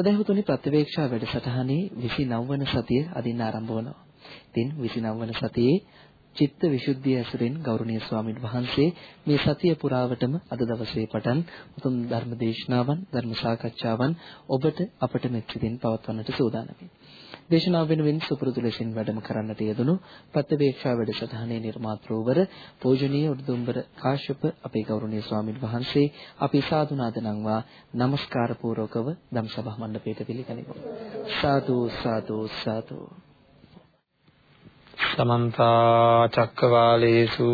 සදහතුනි ප්‍රතිවේක්ෂා වැඩසටහනේ 29 වන සතිය අදින් ආරම්භ වනවා. ඉතින් 29 වන සතියේ චිත්ත විසුද්ධිය ඇසුරෙන් ගෞරවනීය ස්වාමීන් වහන්සේ මේ සතිය පුරාවටම අද දවසේ පටන් උතුම් ධර්ම දේශනාවන් ධර්ම සාකච්ඡාවන් ඔබට අපට මෙත්සිතින් පවත්වන්නට සූදානම්යි. දේශනාව වෙනුවෙන් සුපුරුදු ලෙසින් වැඩම කරන්නට යෙදුණු ප්‍රතිවේක්ෂා වැඩසටහනේ නිර්මාතෘවර පූජනීය උඩුදුම්බර කාශ්‍යප අපේ ගෞරවනීය ස්වාමීන් වහන්සේ අපි සාදුනාද නම්වා নমස්කාර පූර්වකව ධම්සභා මණ්ඩපයට පිළිගනිමු. සාදු සාදු සාදු සමන්ත චක්කවාලේසු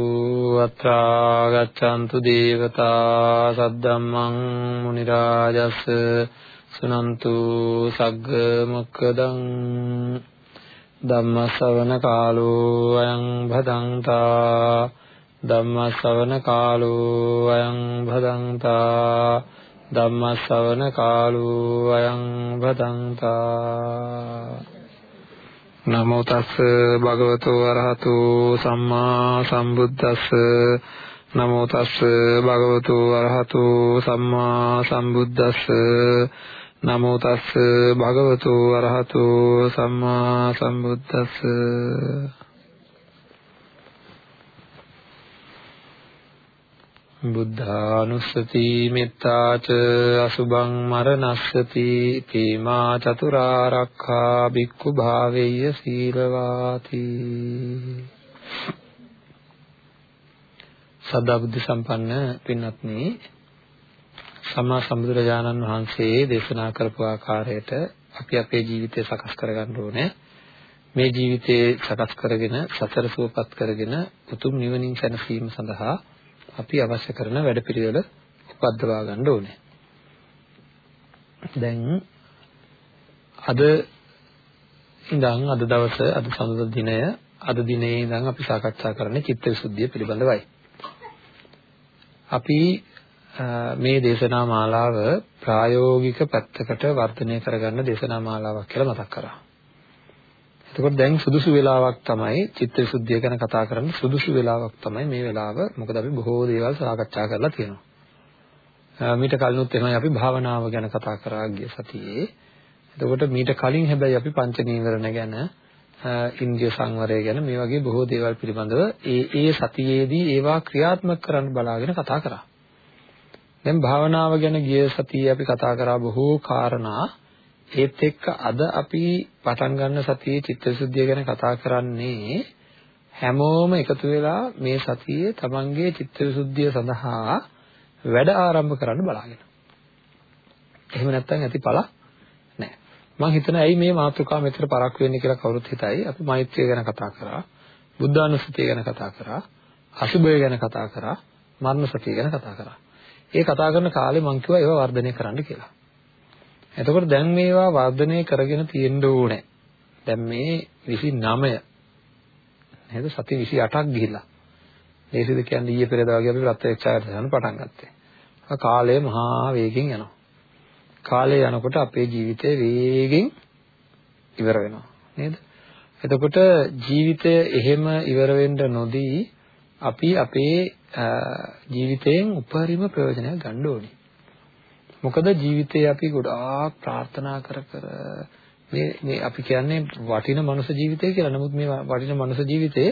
අත්‍රා ගච්ඡන්තු දේවතා සද්දම්මං මුනි රාජස් සුනන්තු සග්ග මොක්කදං ධම්ම ශ්‍රවණ කාලෝ අයං භදංතා ධම්ම ශ්‍රවණ කාලෝ අයං භදංතා ධම්ම ශ්‍රවණ කාලෝ අයං භදංතා නමෝ තස් භගවතු වරහතු සම්මා සම්බුද්දස්ස නමෝ තස් භගවතු වරහතු සම්මා සම්බුද්දස්ස නමෝ තස් භගවතු වරහතු සම්මා සම්බුද්දස්ස. බුද්ධානුස්සති මෙත්තාච අසුභං මරණස්සති තීමා චතුරාරක්ඛා බික්ඛු භාවෙය්‍ය සීලවාති. සදා බුද්ධ සම්පන්න පින්වත්නි සම්මා සම්බුදුරජාණන් වහන්සේ දේශනා කරපු ආකාරයට අපි අපේ ජීවිතය සකස් කරගන්න ඕනේ මේ ජීවිතේ සකස් කරගෙන සතර සුවපත් කරගෙන උතුම් නිවනින් සැනසීම සඳහා අපි අවශ්‍ය කරන වැඩපිළිවෙල උපද්දවා ගන්න ඕනේ. දැන් අද ඉඳන් අද දවස අද සඳුදා දිනය අද දිනේ ඉඳන් අපි සාකච්ඡා කරන්නේ චිත්තවිසුද්ධිය පිළිබඳවයි. අපි මේ දේශනා මාලාව ප්‍රායෝගික පැත්තකට වර්ධනය කරගන්න දේශනා මාලාවක් කියලා මතක් කරා. එතකොට දැන් සුදුසු වෙලාවක් තමයි චිත්තවිසුද්ධිය ගැන කතා කරන්න සුදුසු වෙලාවක් තමයි මේ වෙලාව. මොකද අපි බොහෝ දේවල් සාකච්ඡා කරලා තියෙනවා. මීට කලිනුත් එහෙමයි අපි භාවනාව ගැන කතා කරා ගිය සතියේ. එතකොට මීට කලින් හැබැයි අපි පංච නීවරණ ගැන ඉන්ද්‍රිය සංවරය ගැන මේ වගේ බොහෝ දේවල් පිළිබඳව ඒ ඒ සතියේදී ඒවා ක්‍රියාත්මක කරන්න බලාගෙන කතා කරා. දැන් භාවනාව ගැන ගිය සතියේ අපි කතා කරා බොහෝ කාරණා ඒත් එක්ක අද අපි පටන් ගන්න සතියේ චිත්තවිසුද්ධිය ගැන කතා කරන්නේ හැමෝම එකතු වෙලා මේ සතියේ තමන්ගේ චිත්තවිසුද්ධිය සඳහා වැඩ ආරම්භ කරන්න බලාගෙන. එහෙම නැත්නම් ඇති පළ නැහැ. මම හිතන ඇයි මේ මාතෘකාව මෙතන පරක් වෙන්නේ කියලා කවුරුත් හිතයි. අපි මෛත්‍රිය ගැන කතා කරා, බුද්ධානුස්සතිය ගැන කතා කරා, අසුබය ගැන කතා කරා, මරණ සතිය ගැන කතා කරා. ඒ කතා කරන කාලේ මම කිව්වා ඒවා වර්ධනය කරන්න කියලා. එතකොට දැන් මේවා වර්ධනය කරගෙන තියෙන්න ඕනේ. දැන් මේ 29 නේද සති 28ක් ගිහිලා. ඒකද කියන්නේ ඊයේ පෙරේදා වගේ අපි ප්‍රත්‍යක්ෂාවට යන පටන් ගත්තේ. කාලය මහා වේගෙන් යනවා. කාලය යනකොට අපේ ජීවිතය වේගෙන් ඉවර වෙනවා නේද? එතකොට ජීවිතය එහෙම ඉවර වෙන්න නොදී අපි අපේ ජීවිතයෙන් උපරිම ප්‍රයෝජනයක් ගන්න ඕනේ. මොකද ජීවිතේ අපි ගොඩාක් ප්‍රාර්ථනා කර කර මේ මේ අපි කියන්නේ වටින මනුෂ්‍ය ජීවිතය කියලා. නමුත් මේ වටින මනුෂ්‍ය ජීවිතේ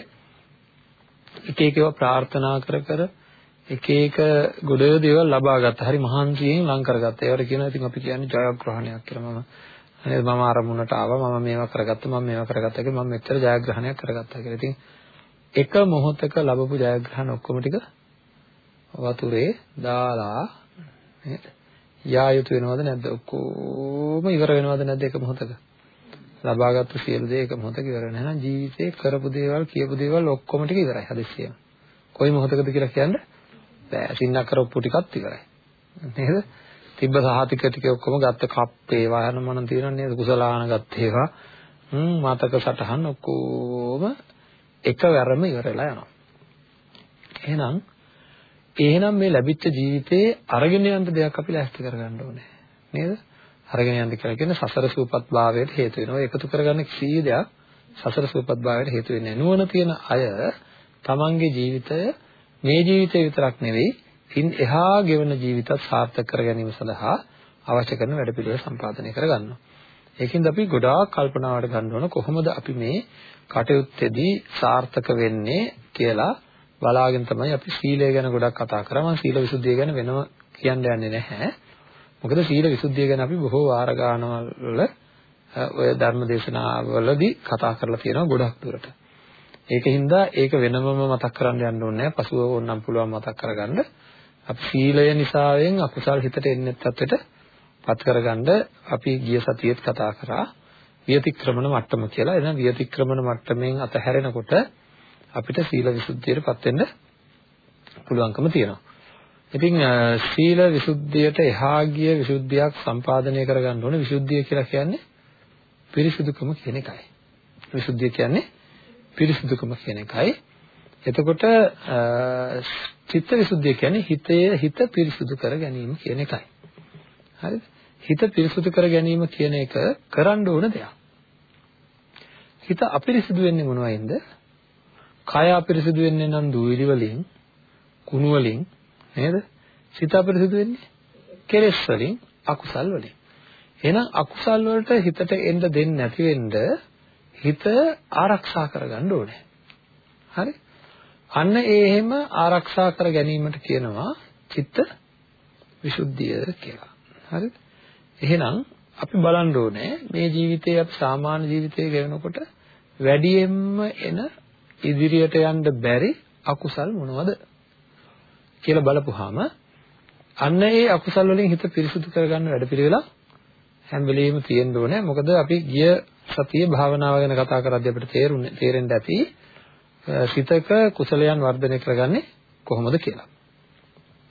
එක එක ඒවා ප්‍රාර්ථනා කර කර එක එක ගොඩ දේවල් ලබා ගත්තා. හරි මහන්සියෙන් ලං කරගත්තා. ඒවට කියනවා ඉතින් අපි කියන්නේ ජයග්‍රහණයක් කියලා මම නේද මම අරමුණට ආවා මම මේවා කරගත්තා මම මේවා කරගත්තා කියලා මම මෙච්චර ජයග්‍රහණයක් කරගත්තා කියලා. ඉතින් එක මොහොතක ලැබපු ජයග්‍රහණ ඔක්කොම ටික වතුරේ දාලා නේද? යා යුතු වෙනවද නැද්ද? ඔක්කොම ඉවර වෙනවද නැද්ද එක මොහොතක? ලබාගත්තු සියලු දේ එක මොහොතක ඉවර වෙනවා. එහෙනම් ජීවිතේ කරපු දේවල්, කියපු දේවල් ඔක්කොම ටික ඉවරයි හදිස්සියම. කොයි මොහොතකද කියලා කියන්න බෑ. සින්නක් කරපු ටිකත් ඉවරයි. නේද? තිබ්බ සහතික ටික ඔක්කොම ගත්ත කප් ඒවා යන මොන තියෙනවද නේද? කුසලාන ගත්ත ඒවා. හ්ම් මතක සටහන් ඔක්කොම එකවරම ඉවරලා යනවා. එහෙනම් එහෙනම් මේ ලැබිච්ච ජීවිතේ අරගෙන යන්න දෙයක් අපි ලෑස්ති කරගන්න ඕනේ. නේද? අරගෙන යන්න කියලා කියන්නේ සසර සූපත් භාවයට හේතු වෙනවා. ඒකතු කරගන්න කිසි දෙයක් සසර සූපත් භාවයට හේතු වෙන්නේ නැහැ. නුවණ තියෙන අය තමන්ගේ ජීවිතය මේ ජීවිතේ විතරක් නෙවෙයි, ඉන් එහා ගෙවන ජීවිතත් සාර්ථක කර ගැනීම සඳහා අවශ්‍ය කරන වැඩපිළිවෙල සම්පාදනය කරගන්නවා. ඒකින්ද අපි ගොඩාක් කල්පනාවට ගන්න ඕන කොහොමද අපි මේ කටයුත්තේදී සාර්ථක වෙන්නේ කියලා බලාගෙන තමයි අපි සීලය ගැන ගොඩක් කතා කරා. මම සීල විසුද්ධිය ගැන වෙනම කියන්න යන්නේ නැහැ. මොකද සීල විසුද්ධිය ගැන අපි බොහෝ වාර ගානවල ඔය ධර්ම දේශනාවලදී කතා කරලා තියෙනවා ගොඩක් දුරට. ඒකින්ද ඒක වෙනමම මතක් කරන්න යන්න ඕනේ නැහැ. පසුව ඕනනම් පුළුවන් මතක් කරගන්න. අපි සීලය නිසාවෙන් අකුසල් හිතට එන්නේ නැත්තරට පත් කරගන්න අපි ගිය සතියේත් කතා කරා විතික්‍රමන මට්ටම කියලා. එහෙනම් විතික්‍රමන මට්ටමින් අතහැරෙනකොට අපිට සීල විසුද්ධියටපත් වෙන්න පුළුවන්කම තියෙනවා. ඉතින් සීල විසුද්ධියට එහා ගිය විසුද්ධියක් සම්පාදනය කරගන්න ඕනේ. විසුද්ධිය කියලා කියන්නේ පිරිසුදුකම කියන එකයි. විසුද්ධිය කියන්නේ පිරිසුදුකම කියන එකයි. එතකොට චිත්ත විසුද්ධිය කියන්නේ හිතේ හිත පිරිසුදු කර ගැනීම කියන එකයි. හරිද? හිත පිරිසුදු කර ගැනීම කියන එක කරන්න ඕන දෙයක්. හිත අපිරිසුදු වෙන්නේ මොනවයින්ද? කය අපිරිසුදු වෙන්නේ නම් දූවිලි වලින්, කුණු වලින් නේද? සිත අපිරිසුදු වෙන්නේ කෙලෙස් වලින්, අකුසල් වලින්. එහෙනම් අකුසල් වලට හිතට එන්න දෙන්නේ නැති වෙන්න හිත ආරක්ෂා කරගන්න ඕනේ. හරි? අන්න ඒ එහෙම ආරක්ෂා කර ගැනීමට කියනවා චිත්ත විසුද්ධිය කියලා. හරිද? එහෙනම් අපි බලන්න ඕනේ මේ ජීවිතේ අපි සාමාන්‍ය ජීවිතේ ගෙවනකොට වැඩියෙන්ම එන ඉදිරියට යන්න බැරි අකුසල් මොනවද කියලා බලපුවාම අන්න ඒ අකුසල් වලින් හිත පිරිසුදු කරගන්න වැඩපිළිවෙල හැම වෙලෙම තියෙන්න ඕනේ. මොකද අපි ගිය සතියේ භාවනාව ගැන කතා කරද්දී අපිට තේරුනේ තේරෙන්න ඇති සිතක කුසලයන් වර්ධනය කරගන්නේ කොහොමද කියලා.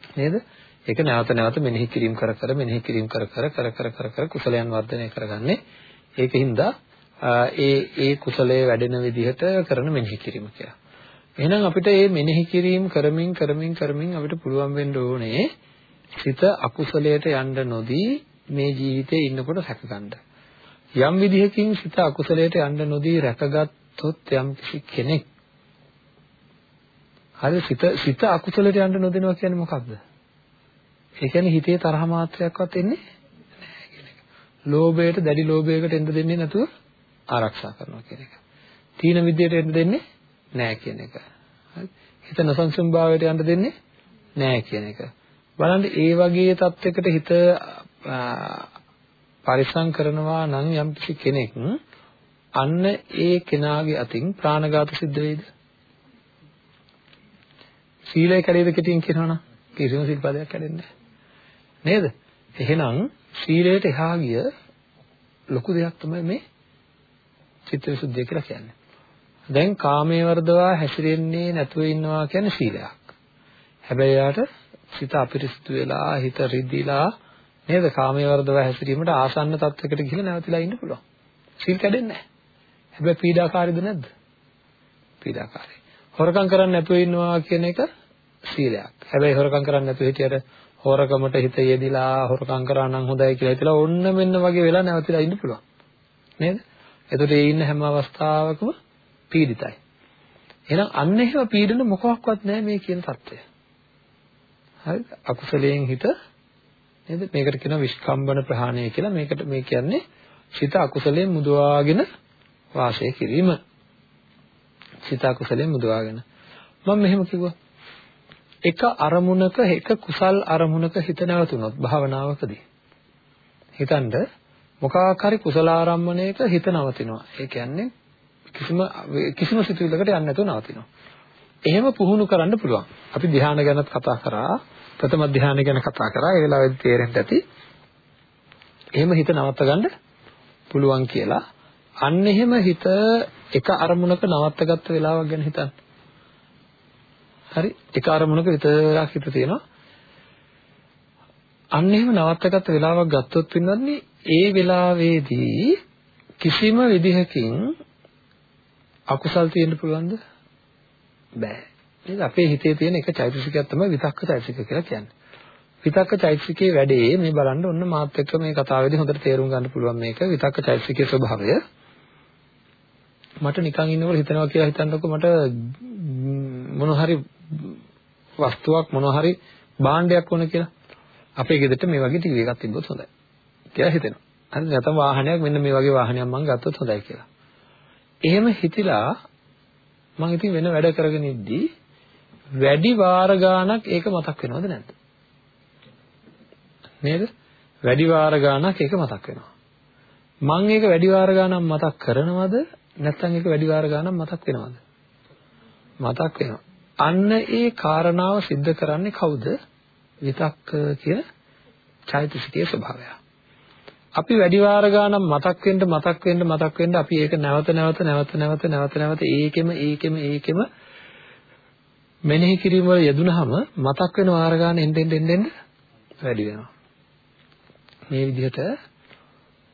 නේද? ඒක නැවත නැවත මෙනෙහි කිරීම කර කර මෙනෙහි කිරීම කර කර කර කර කර කර කුසලයන් වර්ධනය කරගන්නේ ඒකින්ද ඒ ඒ කුසලයේ වැඩෙන විදිහට කරන මෙනෙහි කිරීම කියලා. එහෙනම් අපිට මේ මෙනෙහි කිරීම කරමින් කරමින් කරමින් අපිට පුළුවන් වෙන්න ඕනේ සිත අකුසලයට යන්න නොදී මේ ජීවිතේ ඉන්නකොට රැකගන්න. යම් විදිහකින් සිත අකුසලයට යන්න නොදී රැකගත්තොත් යම් කෙනෙක් හරි සිත සිත අකුසලයට යන්න නොදෙනවා කියන්නේ මොකක්ද? ඒ කියන්නේ හිතේ තරහ මාත්‍රයක්වත් එන්නේ නැහැ කියන එක. ලෝභයට දැඩි ලෝභයකට එන්න දෙන්නේ නැතුව ආරක්ෂා කරනවා කියන එක. තීන විද්‍යට එන්න දෙන්නේ නැහැ කියන එක. හරි. හිත නොසන්සුන් භාවයට යන්න දෙන්නේ නැහැ කියන එක. බලන්න ඒ වගේ තත්යකට හිත පරිසම් කරනවා නම් යම් කෙනෙක් අන්න ඒ කෙනාගේ අතින් ප්‍රාණඝාත සිද්ධ වෙයිද? සීලය කැඩේද කෙටියෙන් කියනවනම් කිසිම සිල්පදයක් කැඩෙන්නේ නේද? එහෙනම් සීලයට එහා ගිය ලොකු දෙයක් තමයි මේ චිත්තවිසුද්ධිය කියලා කියන්නේ. දැන් කාමයේ වර්ධවා හැසිරෙන්නේ නැතුව ඉන්නවා කියන්නේ සීලයක්. හැබැයි යාට සිත අපිරිසුදු වෙලා හිත රිදිලා නේද කාමයේ වර්ධවා හැසිරීමට ආසන්න තත්යකට ගිහිල්ලා නැවතිලා ඉන්න පුළුවන්. සීල් කැඩෙන්නේ නැහැ. හැබැයි පීඩාකාරීද නැද්ද? පීඩාකාරී. හොරකම් කරන්නේ නැතුව ඉන්නවා කියන එක සීලයක්. හැබැයි හොරකම් කරන්නේ නැතුව හිටියට හොරකමට හිත යෙදිලා හොරකම් කරා නම් හොඳයි කියලා හිතලා ඔන්න මෙන්න වගේ වෙලා නැවතිලා ඉන්න පුළුවන්. නේද? එතකොට ඒ ඉන්න හැම අවස්ථාවකම පීඩිතයි. එහෙනම් අන්න එහෙම පීඩන මොකක්වත් නැහැ මේ කියන தত্ত্বය. හරිද? අකුසලයෙන් හිත නේද? මේකට කියනවා විස්කම්බන ප්‍රහාණය කියලා. මේකට මේ කියන්නේ සිත අකුසලයෙන් මුදවාගෙන වාසය කිරීම. සිත අකුසලයෙන් මුදවාගෙන. මම මෙහෙම කිව්වා. එක අරමුණක එක කුසල් අරමුණක හිත නැවතුනොත් භාවනාවකදී. හිතනද මොකක් හරි කුසල ආරම්මණයක හිත නවතිනවා. ඒ කියන්නේ කිසිම කිසිම සිතුවිල්ලකට යන්නේ නැතුව නවතිනවා. එහෙම පුහුණු කරන්න පුළුවන්. අපි ධ්‍යාන ගැනත් කතා කරා. ප්‍රථම ධ්‍යාන ගැන කතා කරා. ඒ වෙලාවෙදි තේරෙන්න ඇති එහෙම හිත නවත්ත ගන්න පුළුවන් කියලා. අන්න එහෙම හිත එක අරමුණක නවත්තගත්ත වෙලාවක් ගැන හිතන්න. හරි. එක අරමුණක විතරක් හිත තියෙනවා. අන්න එහෙම නවත්තගත්ත වෙලාවක් ගත්තොත් වෙනවන්නේ ඒ වෙලාවේදී කිසිම විදිහකින් අකුසල් තියෙන්න පුළුවන්ද? බෑ. නේද? අපේ හිතේ තියෙන එක චෛතසිකයක් තමයි විතක්ක චෛතසික කියලා කියන්නේ. විතක්ක චෛතසිකයේ වැඩේ මේ බලන්න ඔන්න මාත් එක්ක මේ කතාවේදී හොඳට තේරුම් ගන්න පුළුවන් මේක. විතක්ක චෛතසිකයේ ස්වභාවය. මට නිකන් ඉන්නකොට හිතනවා කියලා හිතන්නකො මට මොන හරි වස්තුවක් මොනවා හරි භාණ්ඩයක් ඕන කියලා අපේ ගෙදරට මේ වගේ ටීවී එකක් තිබ්බොත් හොඳයි කියලා හිතෙනවා. හරි නැත්නම් වාහනයක් මෙන්න මේ වගේ වාහනයක් මම ගත්තොත් හොඳයි කියලා. එහෙම හිතිලා මම ඉතින් වෙන වැඩ කරගෙන ඉද්දී වැඩි වාර ගාණක් ඒක මතක් වෙනවද නැද්ද? නේද? වැඩි වාර ගාණක් ඒක මතක් වෙනවා. මම ඒක වැඩි වාර ගාණක් මතක් කරනවද නැත්නම් ඒක වැඩි වාර ගාණක් මතක් වෙනවද? මතක් වෙනවා. අන්න ඒ කාරණාව सिद्ध කරන්නේ කවුද? විතක්ක කියන චෛතසිකයේ ස්වභාවය. අපි වැඩි වාර ගානක් මතක් වෙන්න මතක් වෙන්න මතක් වෙන්න අපි ඒක නැවත නැවත නැවත නැවත නැවත නැවත ඒකෙම ඒකෙම ඒකෙම මෙනෙහි කිරීම වල යෙදුනහම මතක් වෙන වාර ගාන එන්න එන්න එන්න වැඩි වෙනවා. මේ විදිහට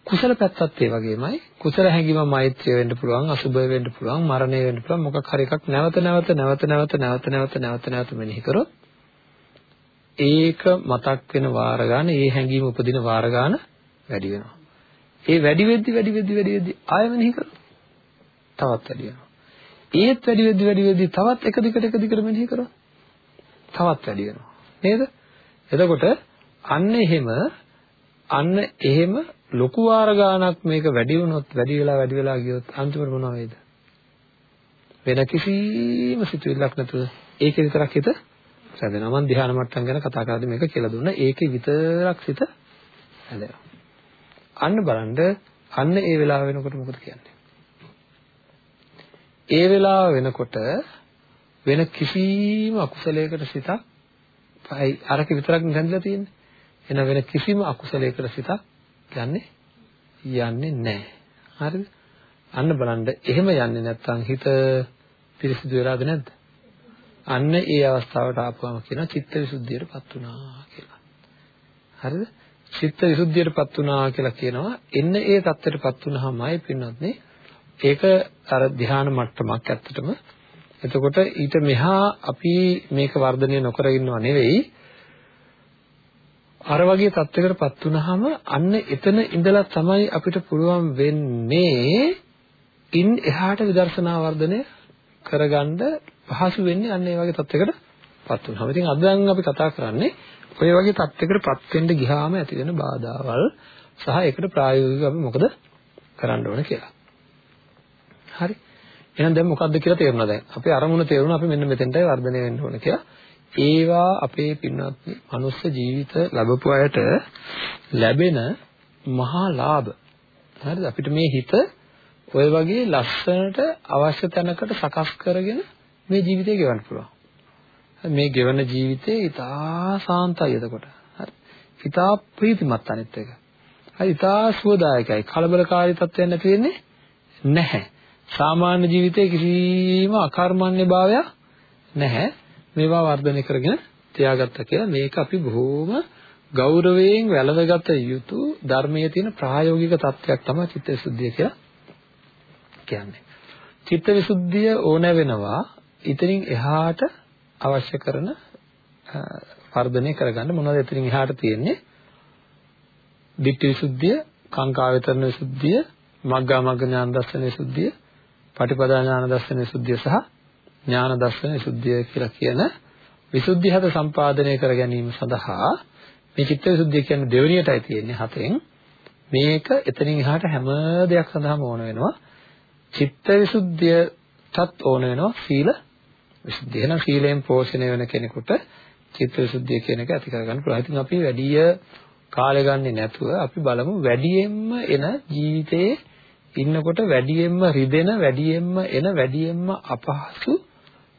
කුසල පැත්තත් ඒ වගේමයි කුසල හැඟීම මෛත්‍රිය වෙන්න පුළුවන් අසුබය වෙන්න පුළුවන් මරණය වෙන්න පුළුවන් මොකක් හරි එකක් නැවත නැවත නැවත නැවත නැවත නැවත නැවත නැවත මෙනෙහි කරොත් ඒක මතක් වෙන වාර ගන්න ඒ හැඟීම උපදින වාර ගන්න වැඩි වෙනවා. ඒ වැඩි වෙද්දි වැඩි වෙද්දි වැඩි වෙද්දි ආය මෙනෙහි කරොත් තවත් වැඩි වෙනවා. ඒත් වැඩි වෙද්දි වැඩි වෙද්දි තවත් එක දිගට එක දිගට මෙනෙහි කරොත් තවත් වැඩි වෙනවා. නේද? එතකොට අන්න එහෙම අන්න එහෙම ලොකු වාර ගාණක් මේක වැඩි වුණොත් වැඩි වෙලා වැඩි වෙලා ගියොත් අන්තිමට මොනව වෙයිද? වෙන කිසිම සිතුවිල්ලක් නැතුව ඒකේ විතරක් හිත රැඳෙනවා. මම ධ්‍යාන මට්ටම් ගැන කතා කරද්දී මේක කියලා දුන්නා. ඒකේ විතරක් සිත රැඳෙනවා. අන්න බලන්න අන්න ඒ වෙලාව වෙනකොට මොකද කියන්නේ? ඒ වෙලාව වෙනකොට වෙන කිසිම අකුසලයකට සිතක් අරක විතරක් නැඳලා තියෙන්නේ. එන වෙන කිසිම අකුසලයකට සිතක් යන්නේ යන්නේ නැහැ. හරිද? අන්න බලන්න එහෙම යන්නේ නැත්නම් හිත පිරිසිදු වෙලාද නැද්ද? අන්න ඒ අවස්ථාවට ආපුවම කියනවා චිත්ත විසුද්ධියටපත් වුණා කියලා. හරිද? චිත්ත විසුද්ධියටපත් වුණා කියලා කියනවා. එන්න ඒ தත්ත්වයටපත් වුණාමයි පින්වත්නි ඒක අර ධ්‍යාන මට්ටමක් ඇත්තටම. එතකොට ඊට මෙහා අපි මේක වර්ධනය නොකර ඉන්නව නෙවෙයි අර වගේ තත්යකටපත් වුනහම අන්න එතන ඉඳලා තමයි අපිට පුළුවන් වෙන්නේ ඉන් එහාට විදර්ශනා වර්ධනය කරගන්න පහසු වෙන්නේ අන්න ඒ වගේ තත්යකටපත් වුනහම. ඉතින් අද දැන් අපි කතා කරන්නේ ඔය වගේ තත්යකටපත් වෙන්න ගියාම ඇති වෙන බාධාවල් සහ ඒකට ප්‍රායෝගිකව අපි මොකද කරන්න ඕන කියලා. හරි. එහෙනම් දැන් මොකද්ද කියලා තේරුණා දැන්. අපේ අරමුණ තේරුණා අපි මෙන්න මෙතෙන්ටයි වර්ධනය වෙන්න ඕන කියලා. ඒවා අපේ පින්වත්නි මනුස්ස ජීවිත ලැබපු අයට ලැබෙන මහා ලාභ. හරිද? අපිට මේ හිත ඔය වගේ ලස්සනට අවශ්‍ය තැනකට සකස් කරගෙන මේ ජීවිතය ගෙවන්න පුළුවන්. මේ ගෙවන ජීවිතේ ඉතා සාන්තයි එතකොට. හරි. ඉතා ප්‍රීතිමත් අනිත් එක. හරි ඉතා සුවදායකයි. කලබලකාරී තත්ත්වයක් නැති වෙන්නේ නැහැ. සාමාන්‍ය ජීවිතයේ කිසිම අකර්මණ්‍ය භාවයක් නැහැ. මේවා වර්ධනය කරගෙන තියාගත්තා කියලා මේක අපි බොහොම ගෞරවයෙන් වැළඳගත යුතු ධර්මයේ තියෙන ප්‍රායෝගික தත්වයක් තමයි චිත්තවිසුද්ධිය කියලා කියන්නේ. චිත්තවිසුද්ධිය ඕන වෙනවා ඉතින් එහාට අවශ්‍ය කරන වර්ධනය කරගන්න මොනවද එතනින් එහාට තියෙන්නේ? ditthi visuddhiya, කාංකා වේතරණ විසුද්ධිය, මග්ගා මග්ග ඥාන දර්ශන විසුද්ධිය, පටිපදා ඥාන දර්ශන විසුද්ධිය සහ ඥාන දර්ශන විසුද්ධිය කියලා කියන විසුද්ධි හත සම්පාදනය කර ගැනීම සඳහා මේ චිත්ත විසුද්ධිය කියන්නේ දෙවෙනියටයි තියෙන්නේ හතෙන් මේක එතනින් එහාට හැම දෙයක් සඳහාම ඕන වෙනවා චිත්ත විසුද්ධියටත් ඕන වෙනවා සීල විසුද්ධිය. එහෙනම් සීලයෙන් පෝෂණය වෙන කෙනෙකුට චිත්ත විසුද්ධිය කියන එක ඇති කරගන්න පුළුවන්. ඉතින් අපි වැඩි කාලය ගන්නේ නැතුව අපි බලමු වැඩියෙන්ම එන ජීවිතයේ ඉන්නකොට වැඩියෙන්ම රිදෙන වැඩියෙන්ම එන වැඩියෙන්ම අපහසු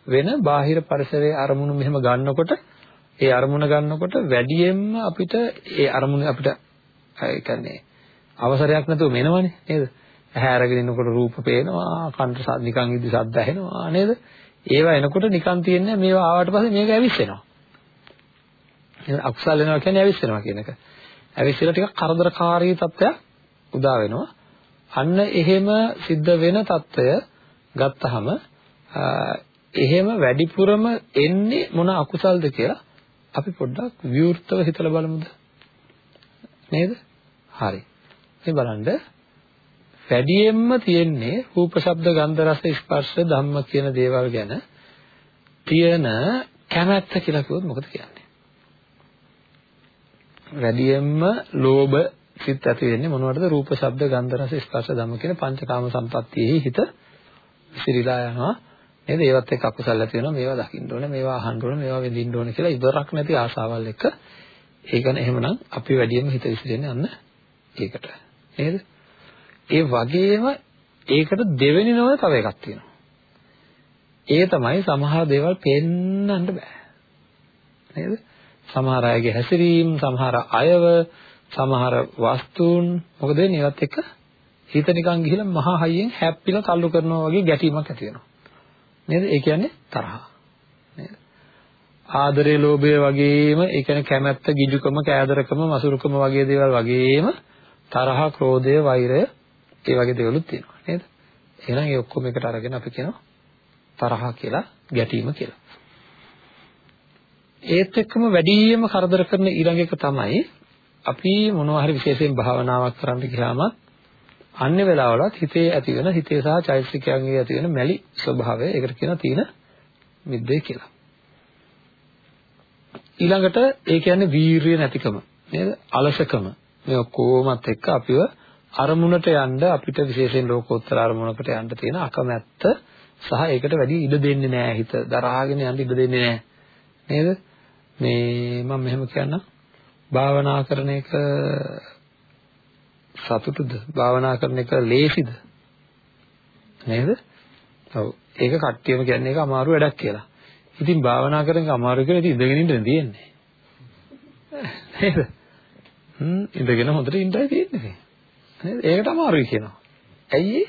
වෙන බාහිර පරිසරයේ අරමුණු මෙහෙම ගන්නකොට ඒ අරමුණ ගන්නකොට වැඩියෙන්ම අපිට ඒ අරමුණ අපිට ඒ කියන්නේ අවසරයක් නැතුව මෙනවනේ නේද? ඇහැ අරගෙන ඉන්නකොට රූප පේනවා, කන්ට නිකන් ඉදි ශබ්ද ඇහෙනවා නේද? ඒවා එනකොට නිකන් තියන්නේ මේවා ආවට පස්සේ මේක ඇවිස්සෙනවා. නේද? අකුසල් වෙනවා කියන්නේ ඇවිස්සෙනවා කියන එක. ඇවිස්සලා ටිකක් කරදරකාරී තත්ත්වයක් උදා වෙනවා. අන්න එහෙම සිද්ධ වෙන తত্ত্বය ගත්තහම එහෙම වැඩිපුරම එන්නේ මොන අකුසල්ද කියලා අපි පොඩ්ඩක් විවෘතව හිතලා බලමුද? නේද? හරි. මේ බලන්න. වැඩියෙන්ම තියෙන්නේ රූප ශබ්ද ගන්ධ රස ස්පර්ශ ධම්ම කියන දේවල් ගැන තියෙන කැමැත්ත කියලා කිව්වොත් මොකද කියන්නේ? වැඩියෙන්ම ලෝභ සිත් ඇති වෙන්නේ මොනවටද? රූප, ශබ්ද, ගන්ධ, රස, ස්පර්ශ, ධම්ම කියන පංචකාම සම්පත්තියෙහි හිත සිරීලා යනවා. නේද? ඒවත් එක්ක අකුසල් ඇති වෙනවා. මේවා දකින්න ඕනේ, මේවා අහන්න ඕනේ, මේවා විඳින්න ඕනේ කියලා ඉවරක් නැති ආසාවල් එක්ක ඒකන එහෙමනම් අපි වැඩියෙන්ම හිත විසිරෙන්නේ අන්න ඒකට. නේද? ඒ වගේම ඒකට දෙවෙනි නම තව එකක් තියෙනවා. ඒ තමයි සමහර දේවල් පෙන්වන්න බෑ. නේද? සමහර අයගේ හැසිරීම, සමහර අයව, සමහර වස්තුන් මොකද වෙන්නේ? ඒවත් එක්ක හිත නිකන් ගිහිලා මහා හයියෙන් හැප්පිලා තල්ලු කරනවා වගේ ගැටීමක් ඇති වෙනවා. නේද? ඒ කියන්නේ තරහ. නේද? ආදරේ, ලෝභය වගේම ඒ කියන්නේ කැමැත්ත, ගිජුකම, කෑදරකම, මසුරුකම වගේ දේවල් වගේම තරහ, ක්‍රෝධය, වෛරය ඒ වගේ දේවලුත් තියෙනවා නේද? එහෙනම් ඒ ඔක්කොම එකට අරගෙන අපි කියනවා තරහ කියලා, ගැටීම කියලා. ඒත් එක්කම වැඩිම කරදර කරන ඊළඟ එක තමයි අපි මොනවා හරි විශේෂයෙන් භාවනාවක් කරන්න ගියාම අන්‍ය වෙලාවලත් හිතේ ඇති වෙන හිතේ සහ චෛතසිකයන්ගේ ඇති වෙන මැලි ස්වභාවය ඒකට කියනවා තීන මිද්දේ කියලා. ඊළඟට ඒ කියන්නේ වීරිය නැතිකම නේද? අලසකම. මේ ඔක්කොමත් එක්ක අපිව අරමුණට යන්න අපිට විශේෂයෙන් ලෝකෝත්තර අරමුණකට යන්න තියෙන අකමැත්ත සහ ඒකට වැඩි ඉඩ දෙන්නේ නැහැ හිත. දරාගෙන යන්න ඉඩ දෙන්නේ නැහැ. නේද? මේ මම මෙහෙම කියන්නම්. භාවනා කරන එක සතුටුද? භාවනා කරන එක ලේසිද? නේද? ඔව්. ඒක කට්ටියම කියන්නේ ඒක අමාරු වැඩක් කියලා. ඉතින් භාවනා කරන එක අමාරු කියලා ඉතින් ඉඳගෙන ඉන්න තියෙන්නේ. නේද? හ්ම් ඉඳගෙන හොඳට ඉඳලා තියෙන්නේ. නේද? ඒකට අමාරුයි කියනවා. ඇයි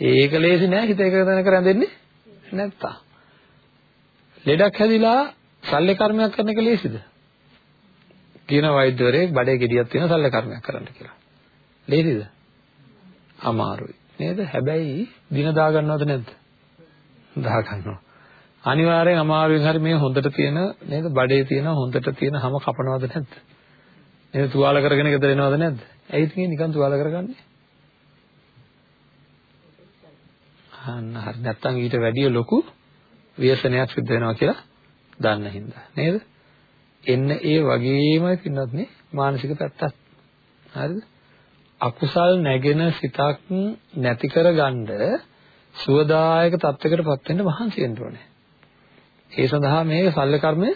ඒක ලේසි නෑ හිත එක තැනක රැඳෙන්නේ නැත්තම්. ලෙඩක් හැදිලා සල්ලි කර්මයක් කරන එක ලේසිද? කියන වෛද්‍යවරයෙක් බඩේ ගෙඩියක් තියෙන සල්ලි කර්මයක් කරන්න කියලා. ලේසිද? අමාරුයි. නේද? හැබැයි දින දා ගන්නවද නැද්ද? දා ගන්නවා. අනිවාර්යෙන් අමාරුවෙන් හරි මේ හොඳට තියෙන නේද? බඩේ තියෙන හොඳට තියෙන හැම කපනවද නැද්ද? නේද? තුවාල කරගෙන ගෙදර එනවද නැද්ද? ඇයි ඉතින් නිකන් තුවාල කරගන්නේ? අන්න හරි. නැත්තම් ඊට වැඩිය ලොකු ව්‍යසනයක් සිද්ධ වෙනවා කියලා දන්න හින්දා නේද? එන්න ඒ වගේමයි පින්නත් නේ මානසික පැත්තත්. හරිද? අකුසල් නැගෙන සිතක් නැති කරගන්න සුවදායක තත්වයකටපත් වෙන්න මහන්සි වෙන්න ඕනේ. ඒ සඳහා මේ සල්ල කර්මය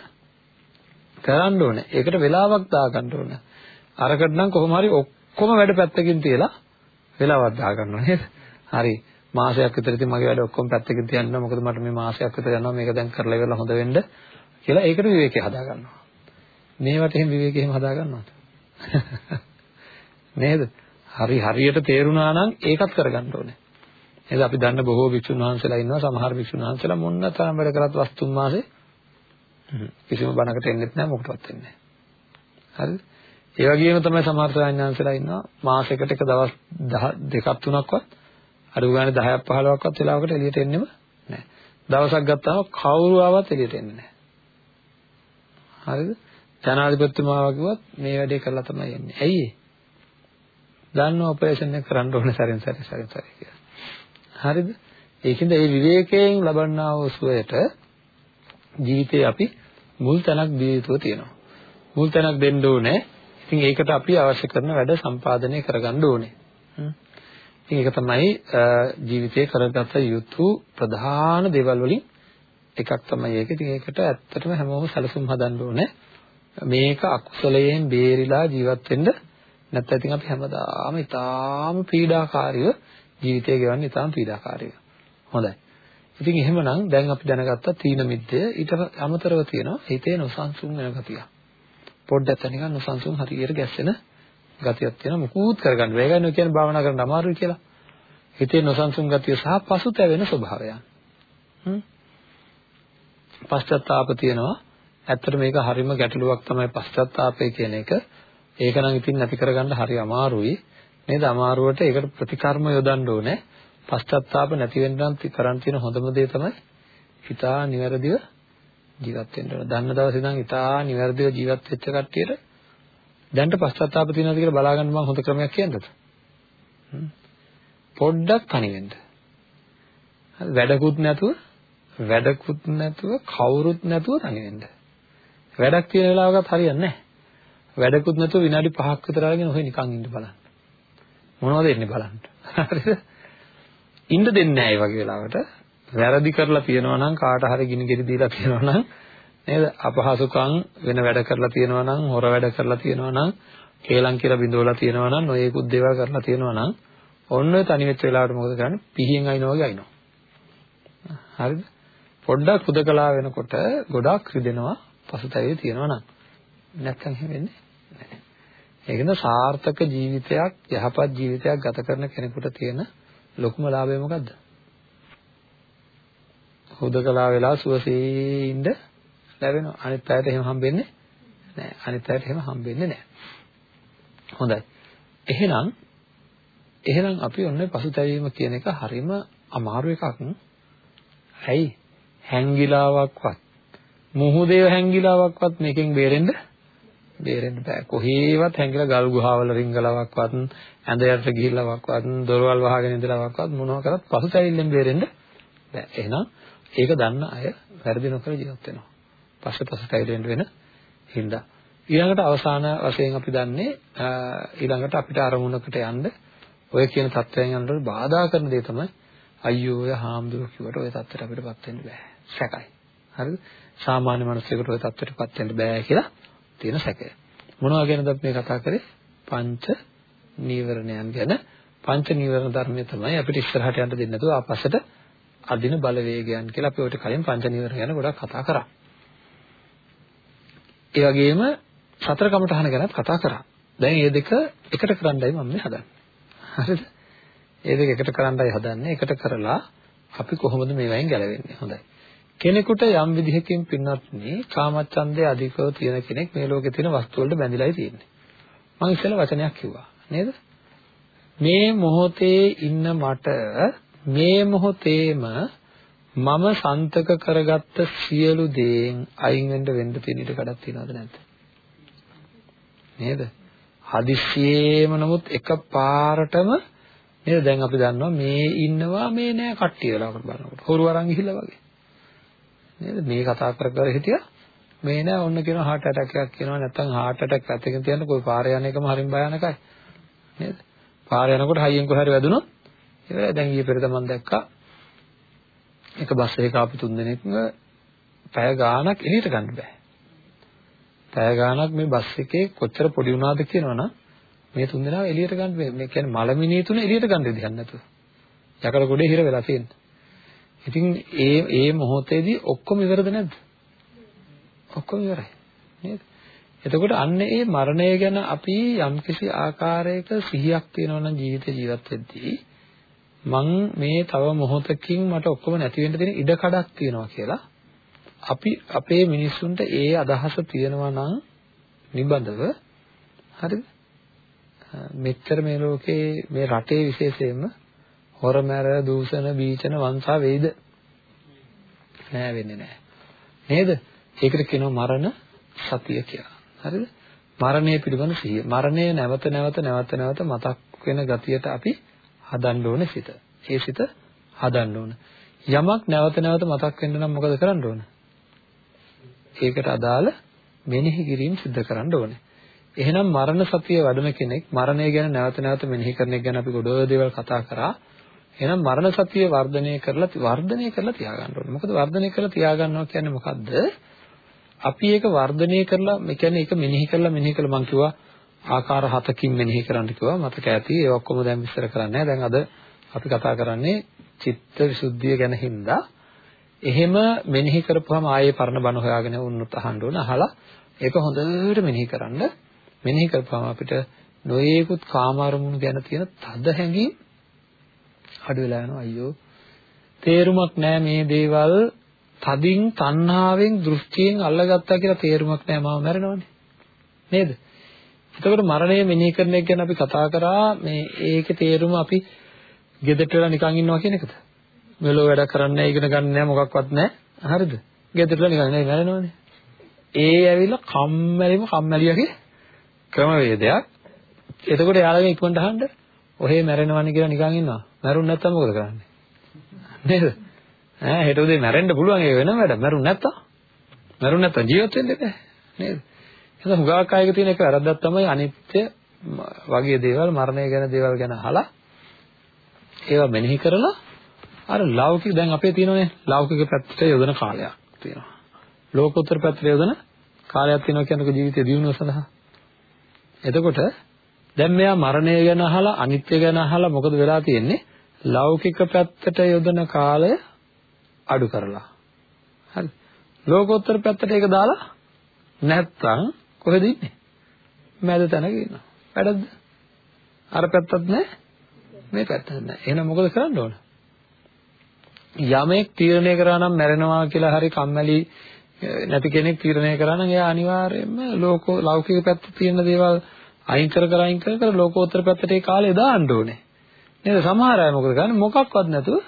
කරන්න ඕනේ. ඒකට වෙලාවක් දාගන්න ඕනේ. අරකට නම් කොහොම හරි ඔක්කොම වැඩ පැත්තකින් තියලා වෙලාවක් දාගන්න ඕනේ නේද? හරි. මාසයක් විතර ඉතින් මගේ වැඩ ඔක්කොම පැත්තකින් තියන්න මොකද මට මේ මාසයක් විතර යනවා මේක දැන් කරලා ඉවරලා හොඳ වෙන්න කියලා ඒකට විවේකේ හදා ගන්නවා. මේවට එහෙම විවේකේ එහෙම හදා ගන්නවද? නේද? හරි හරියට තේරුණා නම් ඒකත් කරගන්න ඕනේ. නේද? අපි දන්න බොහෝ භික්ෂුන් වහන්සේලා ඉන්නවා සමහර භික්ෂුන් වහන්සේලා මොන්න තරම් වැඩ කරත් වස්තුන් මාසේ කිසිම බණකට එන්නෙත් නැහැ මොකටවත් එන්නේ නැහැ. හරිද? ඒ වගේම තමයි සමහර සාඥාන්සලා ඉන්නවා මාසයකට එක දවස් දෙකක් තුනක්වත් අර උගානේ 10ක් 15ක්වත් වෙලාවකට එළියට එන්නෙම නැහැ. දවසක් ගත්තාම කවුරු ආවත් එළියට එන්නේ නැහැ. හරිද? ජනාධිපතිතුමා වගේවත් මේ වැඩේ කරලා තමයි එන්නේ. ඇයි ඒ? දන්න ඔපරේෂන් එක කරන්න ඕනේ සැරෙන් සැරේ සැරෙන් සැරේ කියලා. හරිද? ඒකින්ද මේ විවේකයෙන් ලබන්නා වූ සුවයට ජීවිතේ අපි මුල් තැනක් දිය යුතුව තියෙනවා. මුල් තැනක් දෙන්න ඕනේ. ඉතින් ඒකට අපි අවශ්‍ය කරන වැඩ සම්පාදනය කරගන්න ඕනේ. ඉතින් ඒක තමයි ජීවිතේ කරගත යුතු ප්‍රධාන දේවල් වලින් එකක් තමයි ඒක. ඉතින් ඒකට ඇත්තටම හැමෝම සැලසුම් හදන්න ඕනේ. මේක අකුසලයෙන් බේරිලා ජීවත් වෙන්න නැත්නම් ඉතින් අපි හැමදාම ඊටාම පීඩාකාරීව ජීවිතය ගෙවන්නේ ඊටාම පීඩාකාරීව. හොඳයි. ඉතින් එහෙමනම් දැන් අපි දැනගත්තා තීන මිද්දය ඊට අමතරව තියෙනවා හිතේ නොසන්සුන් වෙන ගතිය. පොඩ්ඩක් නිකන් නොසන්සුන් හරියට ගැස්සෙන ගතියක් තියෙනවා මුකුත් කරගන්න බැහැ. ඒගොල්ලෝ කියන්නේ භාවනා කරන්න අමාරුයි කියලා. හිතේ නොසන්සුන් ගතිය සහ පසුතැවෙන ස්වභාවයන්. හ්ම්. පශ්චාත්තාප තියෙනවා. ඇත්තට මේක හරිම ගැටලුවක් තමයි පශ්චාත්තාපය කියන එක. ඒක නම් ඉතින් නැති කරගන්න හරි අමාරුයි. නේද? අමාරුවට ඒකට ප්‍රතිකර්ම යොදන්න ඕනේ. පශ්චාත්තාප නැති වෙන්න නම් කරන් තියෙන හොඳම දේ තමයි හිතා නිවැරදිව ජීවත් වෙන්න ඕන. දන්න දවසේ ඉඳන් හිතා නිවැරදිව ජීවත් වෙච්ච කට්ටියට දැන්ට පශ්චාත්තාප තියෙනවද කියලා බලාගන්න මම හොඳ ක්‍රමයක් කියන්නද? පොඩ්ඩක් තනි වෙන්න. වැඩකුත් නැතුව වැඩකුත් නැතුව කවුරුත් නැතුව තනි වෙන්න. වැඩක් තියෙන වෙලාවකත් හරියන්නේ නැහැ. වැඩකුත් නැතුව විනාඩි 5ක් විතර අරගෙන ඔහෙ නිකන් ඉන්න බලන්න. මොනවද එන්නේ බලන්න. හරිද? ඉන්න දෙන්නේ නැහැ ඒ වගේ වෙලාවට. වැරදි කරලා තියෙනවා නම් කාට හරි ගිනි ගෙඩි දීලා තියෙනවා නම් නේද? අපහසුකම් වෙන වැඩ කරලා තියෙනවා නම්, හොර වැඩ කරලා තියෙනවා නම්, කේලම් කියලා බිඳවලා තියෙනවා නම්, නොයෙකුත් දේවල් කරලා තියෙනවා නම්, ඔන්න ඔය තනි වෙච්ච වෙලාවට මොකද කරන්නේ? පිහියෙන් අයින්නවා වගේ අයින්නවා. හරිද? පොඩ්ඩක් හුදකලා වෙනකොට ගොඩාක් රිදෙනවා පසුතැවිලි තියෙනවා නම්. නැත්තම් එහෙම වෙන්නේ නැහැ. ඒකෙන්ද සාර්ථක ජීවිතයක්, යහපත් ජීවිතයක් ගත කරන කෙනෙකුට තියෙන ලොකුම ලාභය මොකද්ද? හුදකලා වෙලා සුවසේ ඉන්න ලැබෙනවා. අනිත් පැයට එහෙම හම්බෙන්නේ නැහැ. අනිත් පැයට එහෙම හම්බෙන්නේ නැහැ. හොඳයි. එහෙනම් එහෙනම් අපි ඔන්න පසුතැවීම කියන එක හරිම අමාරු එකක්. ඇයි? හැංගිලාවක්වත් මුහුදේ හැංගිලාවක්වත් මේකෙන් බේරෙන්න බේරෙන්න බෑ. කොහේවත් හැංගිලා ගල් ගුහාවල රිංගලවක්වත් ඇඳ යට ගිහිල්ලාවක්වත් දොරවල් වහගෙන ඉඳලාවක්වත් මොනවා කරත් පසුතැවිල්ලෙන් බේරෙන්න බෑ. එහෙනම් ඒක දන්න අය වැරදි නොකර ජීවත් වෙනවා. පස්සේ පසුතැවිල්ලෙන් වෙන හින්දා. ඊළඟට අවසාන වශයෙන් අපි දන්නේ ඊළඟට අපිට අරමුණකට යන්න ඔය කියන தත්වයන් යනකොට බාධා කරන දේ තමයි අයියෝ ඔය හාමුදුරුවෝ කිව්වට ඔය தත්ත්වයට අපිටපත් වෙන්න බෑ. සැකයි. හරිද? සාමාන්‍ය මිනිස්සුෙකුට ඔය தත්ත්වයටපත් වෙන්න බෑ කියලා තියෙන සැකය. මොනවා ගැනද අපි මේ කතා කරේ? පංච නීවරණයන් ගැන. පංච නීවරණ ධර්මය තමයි අපිට ඉස්සරහට යන්න දෙන්නේ නැතුව ආපස්සට අදින බලවේගයන් කියලා අපි ඔයිට කලින් පංච නීවරණ ගැන ගොඩක් කතා කරා. ඒ වගේම සතර කමඨහන ගැනත් කතා කරා. දැන් මේ දෙක එකට කරන්නයි මම මේ හදන්නේ. හරිද? මේ දෙක එකට කරන්නයි හදන්නේ. එකට කරලා අපි කොහොමද මේ වයින් ගැලවෙන්නේ? හොඳයි. කෙනෙකුට යම් විදිහකින් පින්නත් මේ කාමච්ඡන්දය අධිකව තියෙන කෙනෙක් මේ ලෝකේ තියෙන වස්තු වලට බැඳිලායි තියෙන්නේ. මම ඉස්සෙල්ලා වචනයක් කිව්වා නේද? මේ මොහොතේ ඉන්න මට මේ මොහොතේම මම සන්තක කරගත්ත සියලු දේන් අයින් වෙන්න වෙන්න තියෙන ඉඩ කඩක් තියනවද නැද්ද? නේද? හදිස්සියේම නමුත් එකපාරටම නේද දැන් අපි දන්නවා මේ ඉන්නවා මේ නෑ කට්ටිය වෙලාවකට බලනකොට හොරු අරන් ගිහිල්ලා වගේ නේද? මේ කතා කර කර හිටියා. මේ නෑ ඔන්න කියන heart attack එකක් කියනවා. නැත්නම් heart attack පැත්තකින් තියන්න કોઈ පාරේ යන එකම හරිම භයානකයි. නේද? පාරේ යනකොට හයියෙන් කොහරි වැදුනොත් ඉවරයි දැන් ඊයේ පෙරේද මම දැක්කා. එක බස් එකක අපි තුන් දෙනෙක්ම පැය ගාණක් එළියට ගන්න බෑ. පැය ගාණක් මේ බස් එකේ කොච්චර පොඩි වුණාද කියනවනම් මේ තුන් දෙනාව එළියට ගන්න මේ කියන්නේ මලමිනිය තුන එළියට ගන්න දෙයක් නැතුව. යකඩ ගොඩේ හිර වෙලා තියෙන්නේ. ඉතින් ඒ ඒ මොහොතේදී ඔක්කොම ඉවරද නැද්ද? ඔක්කොම ඉවරයි. නේද? එතකොට අන්න ඒ මරණය ගැන අපි යම්කිසි ආකාරයක සිහියක් තියෙනවා නම් ජීවිත ජීවත් වෙද්දී මං මේ තව මොහොතකින් මට ඔක්කොම නැති වෙන්න තියෙන ඉඩ කඩක් තියෙනවා කියලා අපි අපේ මිනිස්සුන්ට ඒ අදහස තියෙනවා නම් නිබඳව හරිද? මෙච්චර මේ ලෝකේ මේ රටේ විශේෂයෙන්ම හොරමැර දූෂණ බීචන වංශා වෙයිද නෑ වෙන්නේ නෑ. නේද? ඒකට කියනවා මරණ සතිය කියලා. හරිද? මරණය පිළිබඳ සිහිය. මරණය නැවත නැවත නැවත නැවත මතක් වෙන ගතියට අපි හදන්න ඕනේ සිත. ඒ සිත හදන්න ඕන. යමක් නැවත නැවත මතක් වෙන්න නම් මොකද කරන්න ඕන? ඒකට අදාළ මෙනෙහි කිරීම සිද්ධ කරන්න ඕනේ. එහෙනම් මරණ සතිය වඩන කෙනෙක් මරණය ගැන නැවත නැවත මෙනෙහි කරන එක ගැන අපි ගොඩ දේවල් කතා කරා. එහෙනම් මරණ සතිය වර්ධනය කරලා වර්ධනය කරලා තියාගන්න ඕනේ. මොකද වර්ධනය කරලා තියාගන්නවා කියන්නේ මොකද්ද? අපි ඒක වර්ධනය කරලා මේ කියන්නේ ඒක මෙනෙහි කරලා මෙනෙහි කරලා මම කිව්වා ආකාර හතකින් මෙනෙහි කරන්න කිව්වා. මතක ඇති. ඒ ඔක්කොම දැන් විස්තර කරන්නේ දැන් අද අපි කතා කරන්නේ චිත්ත විසුද්ධිය ගැන හින්දා එහෙම මෙනෙහි කරපුවාම ආයේ පරණ බණ හොයාගෙන උන්නත් අහන්න ඕන. අහලා ඒක හොඳට මෙනෙහි කරන්න. මෙනෙහි කරපුවාම අපිට නොයේකුත් කාම අරමුණු ගැන තියෙන තද හැඟීම් අඩු වෙලා යනවා. අයියෝ. තේරුමක් නැහැ මේ දේවල් තදින් තණ්හාවෙන් දෘෂ්ටියෙන් අල්ලගත්තා කියලා තේරුමක් නැහැ මම මැරෙනවනේ. නේද? එතකොට මරණය මෙනෙහි කරන එක ගැන අපි කතා කරා. මේ ඒකේ තේරුම අපි ගෙදරට වෙලා නිකන් ඉන්නවා කියන එකද? මෙලෝ වැඩ කරන්නේ ඉගෙන ගන්න නැහැ මොකක්වත් නැහැ හරිද? ගෙදරට වෙලා නිකන් නෑ මැරෙනවනේ. ඒ ඇවිල්ලා කම්මැලිම කම්මැලියගේ ක්‍රමවේදයක්. එතකොට යාළුවෙන් ඉක්මනට අහන්න ඔහේ මැරෙනවනේ කියලා නිකන් ඉන්නවා. මැරුණ නැත්තම් මොකද කරන්නේ? නේද? ඈ හෙට උදේ මැරෙන්න පුළුවන් ඒ වෙනම වැඩ. මැරුණ නැත්තම්? මැරුණ නැත්තම් ජීවත් වෙන්න බෑ. නේද? එහෙනම් හුඟක් අයක තියෙන එක වැරද්දක් තමයි අනිත්‍ය වගේ දේවල් මරණය ගැන දේවල් ගැන අහලා ඒවා මෙනෙහි කරලා අර ලෞකික දැන් අපේ තියෙනනේ ලෞකික පැත්තට යොදන කාලයක් තියෙනවා. ලෝකෝත්තර පැත්තට යොදන කාලයක් තියෙනවා කියන්නේ ජීවිතය දියුණුව සඳහා. එතකොට දැන් මෙයා මරණය ගැන අහලා අනිත්‍ය ගැන අහලා මොකද වෙලා තියෙන්නේ? ලෞකික පැත්තට යොදන කාලය අඩු කරලා. හරි. ලෝකෝත්තර පැත්තට ඒක දාලා නැත්තම් කොහෙද ඉන්නේ? මැද තැනක ඉන්නවා. වැඩක්ද? අර පැත්තත් නැහැ. මේ පැත්තත් නැහැ. එහෙනම් මොකද කරන්න ඕන? යමෙක් තීරණය කරා නම් මැරෙනවා කියලා හරි කම්මැලි නැති කෙනෙක් තීරණය කරා නම් එයා අනිවාර්යයෙන්ම ලෝක ලෞකික පැත්ත තියෙන දේවල් අයින් කර කර අයින් කර කර ලෝකෝත්තර පැත්තට ඒ කාලේ දාන්න ඕනේ. නේද? සමහර අය මොකද කරන්නේ? මොකක්වත් නැතුව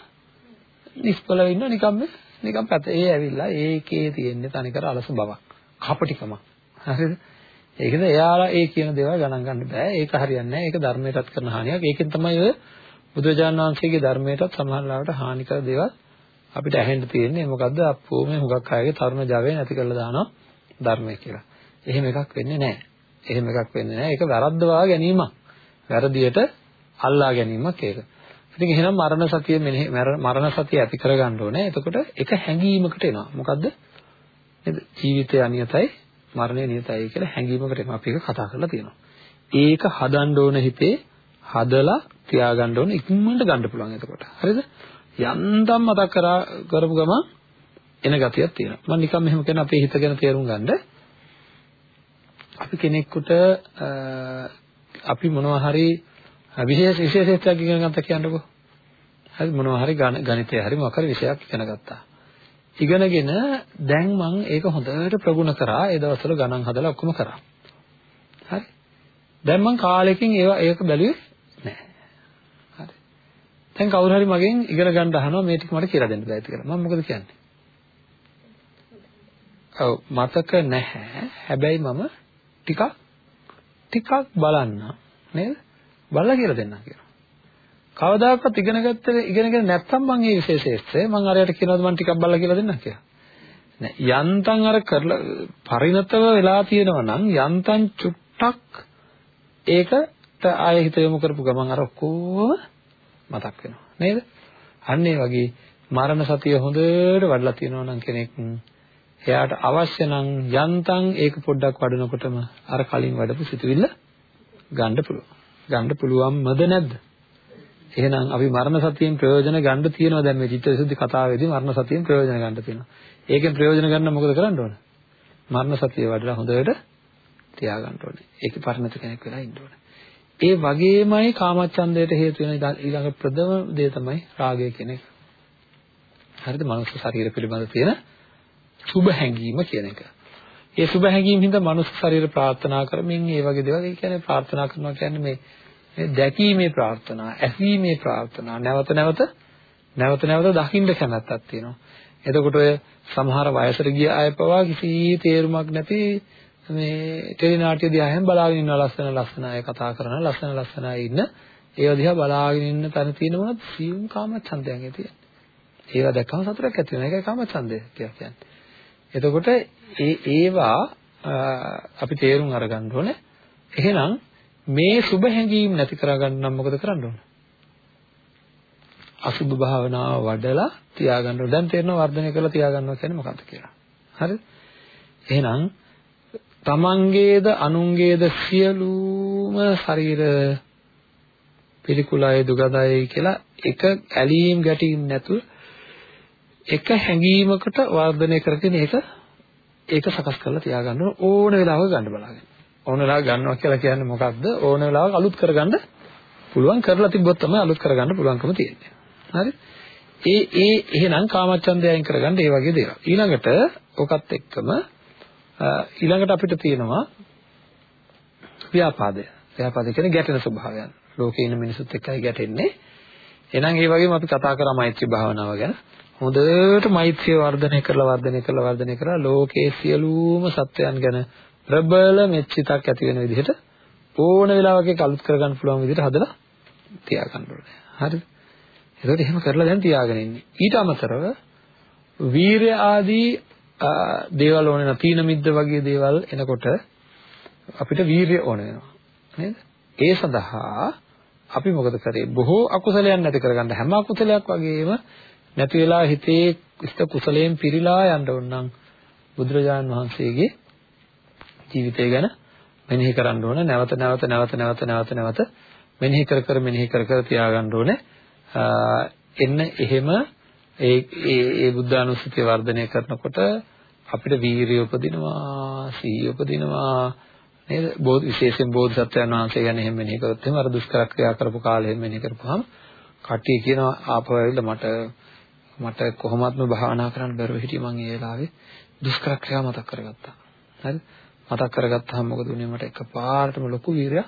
නිෂ්පල වෙන්න නිකම්ම නිකම් පැත. ඒ ඇවිල්ලා ඒකේ තියෙන්නේ තනිකර අලස බවක්. කපටිකමක්. හරිද? ඒකද එයාලා ඒ කියන දේවල් ගණන් ගන්න බෑ. ඒක හරියන්නේ නැහැ. ඒක ධර්මයටත් කරන හානියක්. ඒකෙන් තමයි ඔය බුදුරජාණන් වහන්සේගේ ධර්මයටත් සමහරවිට හානි කර දේවල් අපිට ඇහෙන්න තියෙන්නේ. මොකද්ද? අප්පෝ මේ හුඟක් අයගේ තරුණ ජවය නැති කරලා දානවා ධර්මය කියලා. එහෙම එකක් වෙන්නේ නැහැ. එහෙම එකක් වෙන්නේ නැහැ. ඒක වැරද්දවා ගැනීමක්. වැරදියට අල්ලා ගැනීමක් ඒක. ඉතින් එහෙනම් මරණ සතිය මෙනෙහි මරණ සතිය ඇති කරගන්න ඕනේ. එතකොට එක හැඟීමකට එනවා. මොකද්ද? නේද? ජීවිතය අනියතයි මරණය නියතයි කියලා හැඟීමකට එනවා. අපි ඒක කතා කරලා තියෙනවා. ඒක හදන්න ඕන හිතේ හදලා තියාගන්න ඕන ඉක්මනට ගන්න පුළුවන් එතකොට. හරිද? යන්තම් මතක් කරා කරපු ගමන් එන ගතියක් තියෙනවා. මම නිකන් මෙහෙම කියන අපේ හිත ගැන තේරුම් ගන්න. අපි කෙනෙකුට අපි මොනවා හරි විශේෂ විශේෂත්වයක් ඉගෙන ගන්නත් කියන්නකෝ. හරි මොනවා හරි ගණිතය හරි මොකක් හරි විෂයක් ඉගෙන ගත්තා. ඉගෙනගෙන දැන් මම ඒක හොඳට ප්‍රගුණ කරා ඒ දවස්වල ගණන් හදලා ඔක්කොම කරා. හරි. දැන් මම කාලෙකින් ඒවා ඒක බැලුවේ නැහැ. හරි. දැන් කවුරු හරි මගෙන් ඉගෙන ගන්න අහනවා මේ ටික මට කියලා දෙන්න බෑද කියලා. මම මොකද කියන්නේ? ඔව් මතක නැහැ. හැබැයි මම ටිකක් ටිකක් බලන්න නේද? බලලා කියලා දෙන්නම් කියලා. කවදාකවත් ඉගෙන ගත්තේ ඉගෙනගෙන නැත්නම් මම මේ විශේෂේෂ්ත්‍රය මම අරයට කියනවාද මම ටිකක් බලලා කියලා දෙන්නම් කියලා. නෑ යන්තම් අර කරලා පරිණතව වෙලා තියෙනවා නම් යන්තම් චුට්ටක් ඒකට ආයෙ හිත යොමු කරපු ගමන් අර ඔක්කොම මතක් වෙනවා නේද? අන්න ඒ වගේ මරණ සතිය හොඳට වඩලා තියෙනවා නම් කෙනෙක් එයාට අවශ්‍ය නම් යන්තම් ඒක පොඩ්ඩක් වඩනකොටම අර කලින් වඩපු සිතුවිල්ල ගන්න පුළුවන්. ගන්න පුළුවන්මද නැද්ද? එහෙනම් අපි මරණ සතියෙන් ප්‍රයෝජන ගන්න තියෙනවා දැන් මේ චිත්තවිසුද්ධි කතාවේදී මරණ සතියෙන් ප්‍රයෝජන ගන්න තියෙනවා. ඒකෙන් ප්‍රයෝජන ගන්න මොකද කරන්න ඕන? මරණ සතිය වඩලා හොඳට තියාගන්න ඕනේ. ඒකේ පරිණත කෙනෙක් වෙලා ඉන්න ඕනේ. ඒ වගේමයි කාමච්ඡන්දයට හේතු වෙන ඊළඟ ප්‍රධම දේ තමයි රාගය කියන එක. හරිද? මනුස්ස ශරීර පිළිබඳ තියෙන සුභ හැඟීම කියන එක. ඒ සුභ හැඟීම් හින්දා මනුස්ස ශරීර ප්‍රාර්ථනා කරමින් ඒ වගේ දේවල් ඒ කියන්නේ ප්‍රාර්ථනා කරනවා කියන්නේ මේ මේ දැකීමේ ප්‍රාර්ථනා, ඇසීමේ ප්‍රාර්ථනා, නැවත නැවත නැවත නැවත දකින්න කැමැත්තක් තියෙනවා. එතකොට ඔය සමහර වයසට ගිය අය පවා කිසි තේරුමක් නැති මේ ටෙලි නාට්‍ය දිහාම බලාගෙන ඉන්න ලස්සන ලස්සන අය කතා කරන ලස්සන ලස්සන අය ඉන්න ඒව දිහා බලාගෙන ඉන්න තැන තියෙන මොනවද සියුම් කාමච්ඡන්දයන් ඒ තියෙන්නේ. ඒවා දැක්කම සතුටක් ඇති වෙනවා. ඒකයි කාමච්ඡන්දය කියලා කියන්නේ. එතකොට ඒ ඒවා අපි තේරුම් අරගන්න ඕනේ. එහෙනම් මේ සුභ හැඟීම් නැති කරගන්න නම් මොකද කරන්න ඕන? අසුභ භාවනාව වඩලා තියාගන්න ඕන. දැන් තේරෙනවා වර්ධනය කරලා තියාගන්නවා කියන්නේ මොකක්ද කියලා. හරිද? එහෙනම් තමන්ගේද අනුන්ගේද සියලුම ශරීර පිළිකුලයි දුගදයි කියලා එක ඇලීම් ගැටීම් නැතුව එක හැඟීමකට වර්ධනය කරගෙන ඒක ඒක සකස් කරලා තියාගන්න ඕන වෙලාවක ගන්න බලාගෙන. ඕන වෙලාවක ගන්නවා කියලා කියන්නේ මොකක්ද? ඕන වෙලාවක අලුත් කරගන්න පුළුවන් කරලා තිබ්බොත් තමයි අලුත් කරගන්න පුළුවන්කම තියෙන්නේ. හරි? ඒ ඒ එහෙනම් කාමච්ඡන්දය අයින් කරගන්න ඒ වගේ දේවල්. ඊළඟට ඔකත් එක්කම ඊළඟට අපිට තියෙනවා ව්‍යාපාදය. ව්‍යාපාදය කියන්නේ ගැටෙන ස්වභාවයන්. ලෝකේ ඉන්න මිනිසුත් එක්කයි ගැටෙන්නේ. එහෙනම් ඒ වගේම අපි කතා කරා මෛත්‍රී භාවනාව ගැන. හොඳට මෛත්‍රිය වර්ධනය කරලා වර්ධනය කරලා වර්ධනය කරලා ලෝකයේ සියලුම සත්වයන් ගැන ප්‍රබල මෙච්චිතක් ඇති වෙන විදිහට ඕන වෙලාවක ඒක අලුත් කරගන්න පුළුවන් විදිහට හදලා තියාගන්න ඕනේ. හරිද? ඒකට එහෙම කරලා දැන් තියාගෙන ඉන්නේ. ඊට අමතරව වීරය ආදී දේවල් ඕනේ නැතින මිද්ද වගේ දේවල් එනකොට අපිට වීරිය ඕන වෙනවා. නේද? ඒ සඳහා අපි මොකද කරේ? බොහෝ අකුසලයන් නැති කරගන්න හැම අකුසලයක් වගේම නැති වෙලා හිතේ ඉෂ්ට කුසලයෙන් පිරීලා යන්න ඕන නම් බුදුරජාණන් වහන්සේගේ ජීවිතය ගැන මෙනෙහි කරන්න ඕන. නැවත නැවත නැවත නැවත නැවත නැවත මෙනෙහි කර කර මෙනෙහි කර කර තියාගන්න ඕනේ. එන්න එහෙම ඒ ඒ ඒ බුද්ධානුස්සතිය වර්ධනය කරනකොට අපිට වීරිය උපදිනවා සීය උපදිනවා. නේද? බෝධි විශේෂයෙන් බෝධිසත්වයන් වහන්සේ ගැන එහෙම මෙනෙහි කරොත් එහෙම අර දුෂ්කර ක්‍රියා කරපු කාලේ එහෙම මෙනෙහි කරපුවාම කට්ටිය කියනවා ආපහු ඇවිල්ලා මට මට කොහොමත්ම භාවනා කරන්න බැරුව හිටිය මම ඒ වෙලාවේ දුෂ්කර ක්‍රියා මතක් කරගත්තා. හරි? මතක් කරගත්තාම මොකද වුනේ මට එකපාරටම ලොකු වීරයක්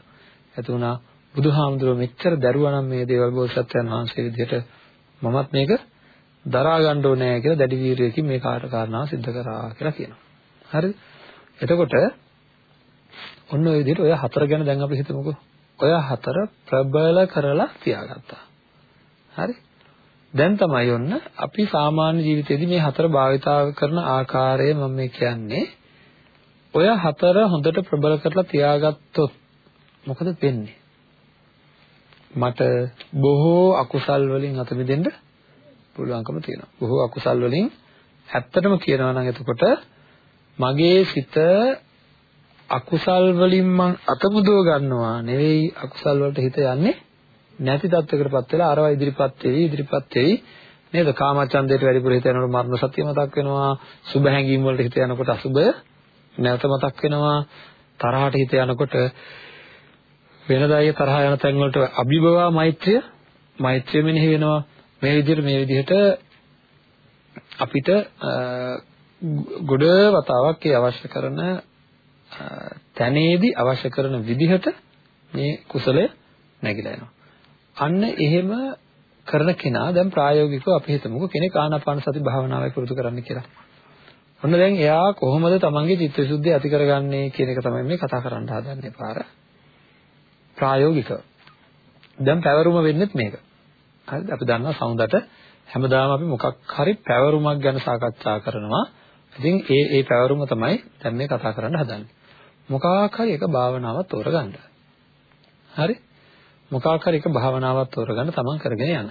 ඇති වුණා. බුදුහාමුදුරුවෝ මෙච්චර දරුවා නම් මේ දේවල් බෝසත්යන් වහන්සේ විදිහට මමත් මේක දරා ගන්න ඕනේ කියලා දැඩි වීරියකින් මේ කාර්ය කාරණා සිද්ධ කරා කියලා කියනවා. හරිද? එතකොට ඔන්න ඔය විදිහට ඔය හතර ගැන දැන් අපි හිතමුකෝ. ඔය හතර ප්‍රබල කරලා තියාගත්තා. හරි? දැන් තමයි ඔන්න අපි සාමාන්‍ය ජීවිතේදී මේ හතර භාවිතා කරන ආකාරය මම මේ කියන්නේ ඔය හතර හොඳට ප්‍රබල කරලා තියාගත්තොත් මොකද වෙන්නේ? මට බොහෝ අකුසල් වලින් අත මිදෙන්න පුළුවන්කම තියෙනවා. බොහෝ අකුසල් වලින් ඇත්තටම කියනවා නම් එතකොට මගේ සිත අකුසල් වලින් මං අතමුදව ගන්නවා නෙවෙයි අකුසල් වලට හිත යන්නේ නැති තත්යකටපත් වෙලා අරවා ඉදිරිපත් වෙවි ඉදිරිපත් වෙවි නේද? කාමචන්දයට වැඩිපුර හිත යනකොට මරණ සත්‍ය මතක් වෙනවා. සුබ හැඟීම් වලට හිත යනකොට අසුබය නැවත මතක් වෙනවා. තරහට හිත යනකොට වෙනදායේ තරහ යන තැන් වලට අභිභවා මෛත්‍රිය මෛත්‍රිය මෙනෙහි වෙනවා. මේ විදිහට මේ විදිහට අපිට ගොඩ වතාවක් ඒ අවශ්‍ය කරන තැනේදී අවශ්‍ය කරන විදිහට මේ කුසලය නැగిලා එනවා. අන්න එහෙම කරන කෙනා දැන් ප්‍රායෝගිකව අපි හිතමුකෝ කෙනෙක් ආනාපාන සති භාවනාවයි පුරුදු කරන්න කියලා. ඔන්න දැන් එයා කොහොමද තමන්ගේ චිත්තවිසුද්ධිය ඇති කරගන්නේ කියන එක තමයි මේ කතා කරන්න හදන්නේ පාර. ප්‍රායෝගිකව. දැන් පැවරුම වෙන්නේත් මේක. හරිද? අපි දන්නවා සමුදට හැමදාම අපි මොකක් හරි පැවරුමක් ගැන සාකච්ඡා කරනවා. ඉතින් ඒ ඒ පැවරුම තමයි දැන් මේ කතා කරන්න හදන්නේ. මොකක් හරි එක භාවනාවක් තෝරගන්න. හරි? මොකක් හරි එක භාවනාවක් තෝරගන්න තමන් කරගෙන යන.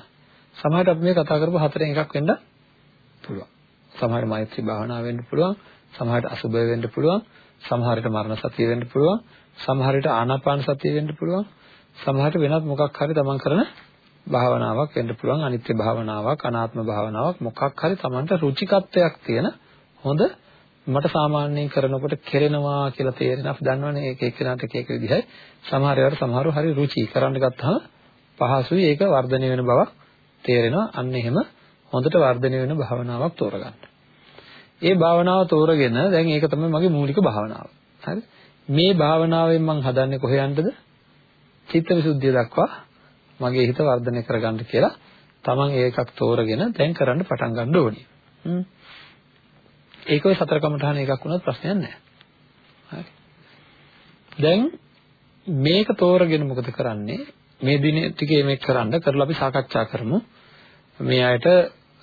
සමහරට අපි මේ කතා කරපු හතරෙන් එකක් වෙන්න පුළුවන්. සමහරට මෛත්‍රී භාවනාව වෙන්න පුළුවන්. සමහරට අසුබය වෙන්න පුළුවන්. සමහරට මරණ සතිය වෙන්න පුළුවන්. සමහරට ආනාපාන සතිය වෙන්න පුළුවන්. සමහරට වෙනත් මොකක් හරි තමන් කරන භාවනාවක් වෙන්න පුළුවන්. අනිත්‍ය භාවනාවක්, අනාත්ම භාවනාවක් මොකක් හරි තමන්ට රුචිකත්වයක් තියෙන හොඳ මට සාමාන්‍යයෙන් කරනකොට කෙරෙනවා කියලා තේරෙන අපි දන්නවනේ ඒක එක්කෙනාට එක එක විදිහයි සමහර ඒවාට සමහරව හරි රුචි කරන්න ගත්තාම පහසුයි ඒක වර්ධනය වෙන බවක් තේරෙනවා අන්න එහෙම හොඳට වර්ධනය වෙන භාවනාවක් තෝරගන්න. ඒ භාවනාව තෝරගෙන දැන් ඒක තමයි මගේ මූලික භාවනාව. හරි? මේ භාවනාවෙන් මම හදන්නේ කොහේ යන්නද? චිත්තවිසුද්ධිය දක්වා මගේ හිත වර්ධනය කරගන්න කියලා තමන් ඒකක් තෝරගෙන දැන් කරන්න පටන් ගන්න ඕනේ. හ්ම්. ඒක ඔය සතර කමඨාන එකක් වුණත් ප්‍රශ්නයක් නැහැ. හරි. දැන් මේක තෝරගෙන මොකද කරන්නේ? මේ දින ටිකේ මේක කරන්න කරලා අපි සාකච්ඡා කරමු. මේ අයට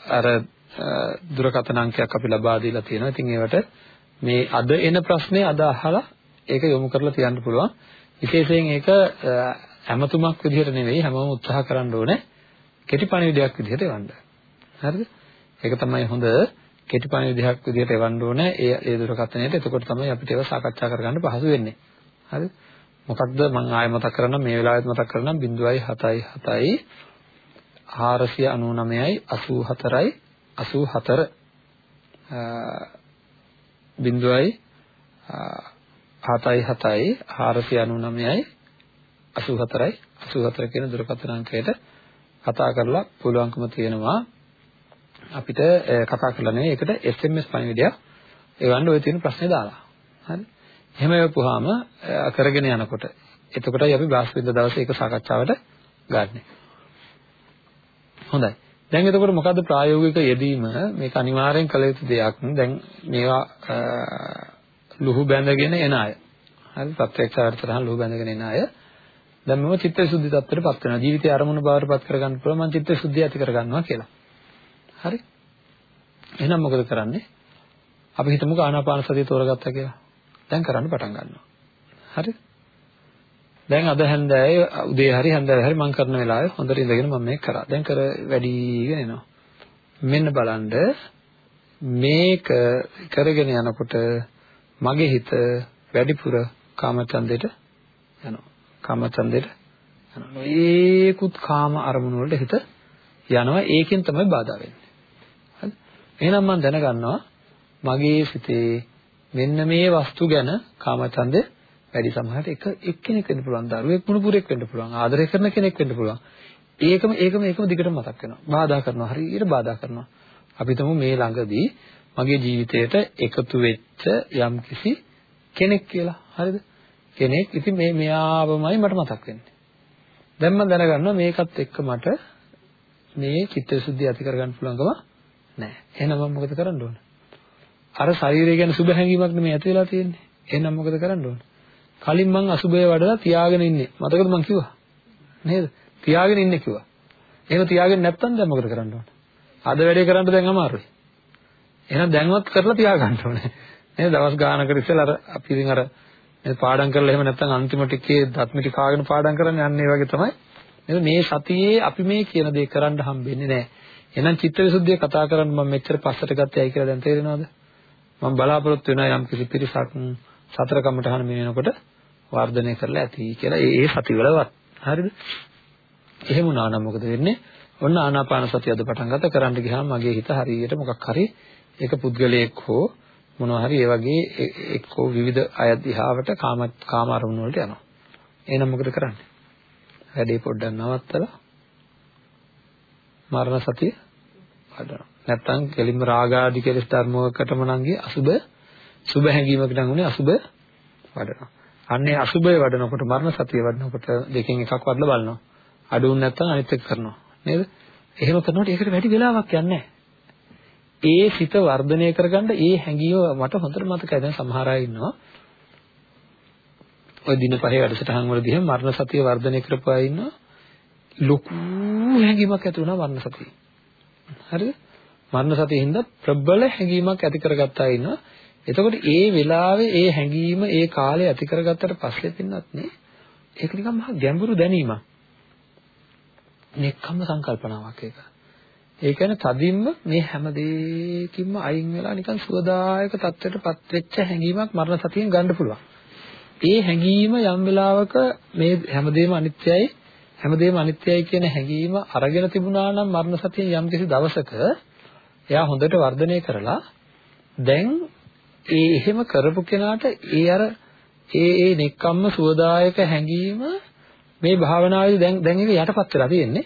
අර දුරකථන අංකයක් අපි ලබා දීලා තියෙනවා. ඉතින් ඒවට මේ අද එන ප්‍රශ්නේ අද අහලා ඒක යොමු කරලා තියන්න පුළුවන්. විශේෂයෙන් ඒක හැමතුමක් විදිහට නෙවෙයි හැමෝම උත්සාහ කරන්න ඕනේ කෙටි පණිවිඩයක් විදිහට එවන්න. හරිද? ඒක තමයි හොඳ කෙටි පණිවිඩයක් විදිහට එවන්න ඕනේ ඒ ඒ දුරකථනයට. එතකොට තමයි අපිට ඒක සාකච්ඡා කරගන්න පහසු වෙන්නේ. හරිද? මොකක්ද මම ආයෙ මතක් කරනම් මේ වෙලාවෙත් මතක් කරනම් 0.77යි 499යි 84යි 84 බිඳුවයි 7යි 7යි 499යි 84යි 84 කියන දුරකථන අංකයට කතා කරලා පුළුවන්කම තියෙනවා අපිට කතා කරලා නෙවෙයි ඒකට SMS පණිවිඩයක් එවන්න ඔය තියෙන ප්‍රශ්නේ දාලා. හරි. එහෙම එවපුවාම කරගෙන යනකොට එතකොටයි අපි බ්‍රාස්පින්ද දවසේ ඒක සාකච්ඡාවට ගන්නෙ. හොඳයි. දැන් එතකොට මොකද්ද ප්‍රායෝගික යෙදීම මේක අනිවාර්යෙන් කළ යුතු දෙයක්. දැන් මේවා ලුහු බැඳගෙන එන අය. හරි ප්‍රත්‍යක්ෂ අර්ථතරහන් ලුහු බැඳගෙන එන අය. දැන් මම චිත්තවිසුද්ධි තත්ත්වයටපත් වෙනවා. ජීවිතය අරමුණු බවටපත් කරගන්න පුළුවන් මම චිත්තවිසුද්ධිය ඇති කරගන්නවා කියලා. හරි? එහෙනම් මොකද කරන්නේ? අපි හිතමුකෝ ආනාපාන සතිය තෝරගත්තා කියලා. දැන් කරන්න පටන් ගන්නවා. හරිද? දැන් අද හැන්දෑවේ උදේ හරි හැන්දෑවේ හරි මම කරන වෙලාවේ හොඳට ඉඳගෙන මම මේක කරා. දැන් කර වැඩිගෙන එනවා. මෙන්න බලන්න මේක කරගෙන යනකොට මගේ හිත වැඩිපුර කාමචන්දෙට යනවා. කාමචන්දෙට යනවා. ඒකුත් කාම අරමුණු වලට හිත යනවා. ඒකෙන් තමයි බාධා වෙන්නේ. හරි? එහෙනම් මම දැනගන්නවා මගේ සිතේ මෙන්න මේ වස්තු ගැන කාමචන්දේ වැඩි සමහරට එක එක්කෙනෙක් වෙන්න පුළුවන් දරුවෙක් මුණුපුරෙක් වෙන්න පුළුවන් ආදරය කරන කෙනෙක් වෙන්න පුළුවන්. ඒකම ඒකම ඒකම දිගටම මතක් වෙනවා. බාධා කරනවා හරියට බාධා කරනවා. අපි තමු මේ ළඟදී මගේ ජීවිතයට එකතු වෙච්ච යම්කිසි කෙනෙක් කියලා. හරිද? කෙනෙක්. ඉතින් මේ මෙයාවමයි මට මතක් වෙන්නේ. දැන් මම දැනගන්නවා මේකත් එක්ක මට මේ චිත්තවිසුද්ධිය ඇති කරගන්න පුළුවන්කම නැහැ එහෙනම් මම මොකද කරන්න ඕන අර ශරීරය ගැන සුබ හැඟීමක් නෙමෙයි ඇති වෙලා තියෙන්නේ එහෙනම් මොකද කරන්න ඕන කලින් මං අසුබය වඩලා තියාගෙන ඉන්නේ. මතකද මං කිව්වා? නේද? තියාගෙන ඉන්නේ කිව්වා. එහෙම තියාගෙන නැත්තම් දැන් මොකද කරන්න ඕන? අද වැඩේ කරන්න දැන් අමාරුයි. එහෙනම් දැන්වත් කරලා තියාගන්න ඕනේ. නේද? දවස් ගානකට ඉස්සෙල්ලා අර අපි ඉතින් අර මේ පාඩම් කරලා එහෙම නැත්තම් අන්තිම ටිකේ දත්ම ටික කාගෙන පාඩම් කරන්නේ අන්න ඒ වගේ තමයි. නේද? මේ සතියේ අපි මේ කියන දේ කරන්න හම්බෙන්නේ නැහැ. එහෙනම් චිත්තවිසුද්ධිය කතා කරන්න මම මෙච්චර පස්සට ගත්තේයි කියලා දැන් තේරෙනවද? මම බලාපොරොත්තු වෙනවා යම් කිසි පිරිසක් සතර කමටහන මේ වෙනකොට වර්ධනය කරලා ඇති කියලා. ඒ ඒ සතිවලවත්. හරිද? එහෙම වුණා නම් මොකද වෙන්නේ? ඔන්න ආනාපාන සතිය අද පටන් ගත්ත. කරන්න ගියාම මගේ හිත හරියට මොකක් හරි ඒක පුද්ගලයෙක් හෝ මොනවා හරි ඒ වගේ එක්කෝ විවිධ අය දිහාවට කාම කාම අරමුණු වලට යනවා. එහෙනම් මොකද කරන්නේ? වැඩේ පොඩ්ඩක් නවත්තලා මරණ සතිය වඩනවා නැත්තම් කෙලින්ම රාගාදී කෙලෙස් ධර්මවකටම නම් ගියේ අසුබ සුබ හැඟීමකට නම් උනේ අසුබ වඩනවා අන්නේ අසුබය වඩනකොට මරණ සතිය වඩනකොට දෙකෙන් එකක් වඩලා බලනවා. අඩුුන් නැත්නම් අනිත් එක කරනවා. නේද? එහෙම කරනකොට ඒකට වැඩි වෙලාවක් යන්නේ ඒ සිත වර්ධනය කරගන්න ඒ හැඟීම මට හොඳට මතකයි. දැන් සමහර අය ඉන්නවා. ඔය දින පහේ වැඩසටහන් වලදී මරණ සතිය වර්ධනය කරපු අය ඉන්නවා. ලොකු හැඟීමක් ඇති වුණා මරණ සතිය. හරිද? මරණ සතියින්ද ප්‍රබල හැඟීමක් ඇති කරගත්තා ඉන්නවා. එතකොට ඒ වෙලාවේ ඒ හැඟීම ඒ කාලේ ඇති කරගත්තට පස්සේ පින්නත් නේ ඒක නිකන් මහා ගැඹුරු දැනීමක්. නෙක්ඛම්ම සංකල්පනාවක් ඒක. ඒ කියන්නේ තදින්ම මේ හැම දෙයකින්ම අයින් වෙලා නිකන් සුවදායක තත්ත්වයටපත් වෙච්ච හැඟීමක් මරණ සතියෙන් ගන්න පුළුවන්. ඒ හැඟීම යම් වෙලාවක මේ හැමදේම අනිත්‍යයි හැමදේම අනිත්‍යයි කියන හැඟීම අරගෙන තිබුණා නම් මරණ සතියෙන් යම් කිසි දවසක එයා හොඳට වර්ධනය කරලා දැන් ඒ එහෙම කරපු කෙනාට ඒ අර ඒ ඒ නෙක්කම්ම සුවදායක හැඟීම මේ භාවනාවේදී දැන් දැන් ඒක යටපත් වෙලා තියෙන්නේ.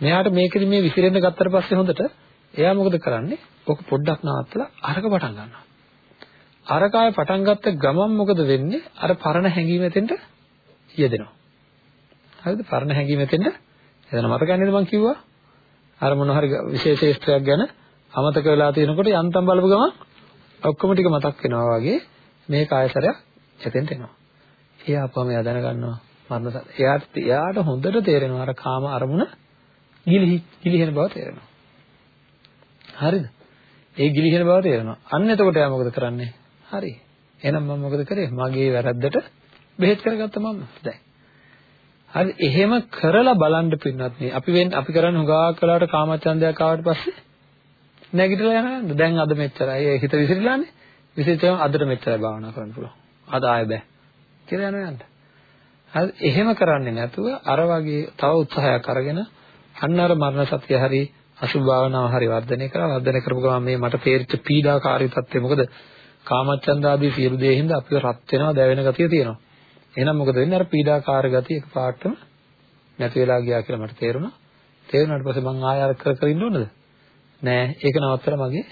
මෙයාට මේකෙදි මේ විසිරෙන්න ගත්තට පස්සේ හොඳට එයා මොකද කරන්නේ? ඔක පොඩ්ඩක් නවත්තලා අරක පටන් ගන්නවා. අරකාය පටන් ගත්ත ගමන් මොකද වෙන්නේ? අර පරණ හැඟීම එතෙන්ට යෙදෙනවා. හරිද? පරණ හැඟීම එතෙන්ට එතන මතක නේද මම කිව්වා? අර මොන හරි විශේෂ ශේෂ්ත්‍රයක් ගැන අමතක වෙලා තියෙනකොට යන්තම් බලපු ගමන් ඔක්කොම ටික මතක් වෙනවා වගේ මේ කායසරයක් එතෙන්ට එනවා. ඒ ආපුවම එයා දැනගන්නවා මරණ එයාට එයාට හොඳට තේරෙනවා අර කාම අරමුණ ගිලිහි ගිලිහෙන බව තේරෙනවා. හරිද? ඒ ගිලිහෙන බව තේරෙනවා. අන්න එතකොට එයා මොකද කරන්නේ? හරි. එහෙනම් මම මොකද කරේ? මගේ වැරද්දට බෙහෙත් කරගත්ත මම. දැන්. හරි එහෙම කරලා බලන්න පින්නත් මේ. අපි වෙන්නේ අපි කරන්නේ හුඟක් වෙලාවට කාමචන්දයක් ආවට පස්සේ. නැගිටලා යනවා දැන් අද මෙච්චරයි. ඒ හිත විසිරලානේ. විසිරච්චම අදට මෙච්චරයි භාවනා කරන්න පුළුවන්. අද ආයෙ බෑ. කියලා යනවා යන්න. හරි එහෙම කරන්නේ නැතුව අර වගේ තව උත්සාහයක් අරගෙන අන්න අර මරණ සතිය හරි අසුභ භාවනාව හරි වර්ධනය කරා. වර්ධනය කරපු ගමන් මේ මට තේරිච්ච පීඩාකාරී තත්ත්වය මොකද? කාමච්ඡන්ද ආදී සියලු දේ හින්දා අපිව රත් වෙනවා දැවෙන ගතිය තියෙනවා. එහෙනම් මොකද වෙන්නේ අර පීඩාකාර ගතිය එකපාරටම නැති වෙලා ගියා කියලා මට තේරුණා තේරුණාට පස්සේ මං ආයෙ අර කර කර ඉන්න ඕනද නෑ ඒක නවත්තලා මගේ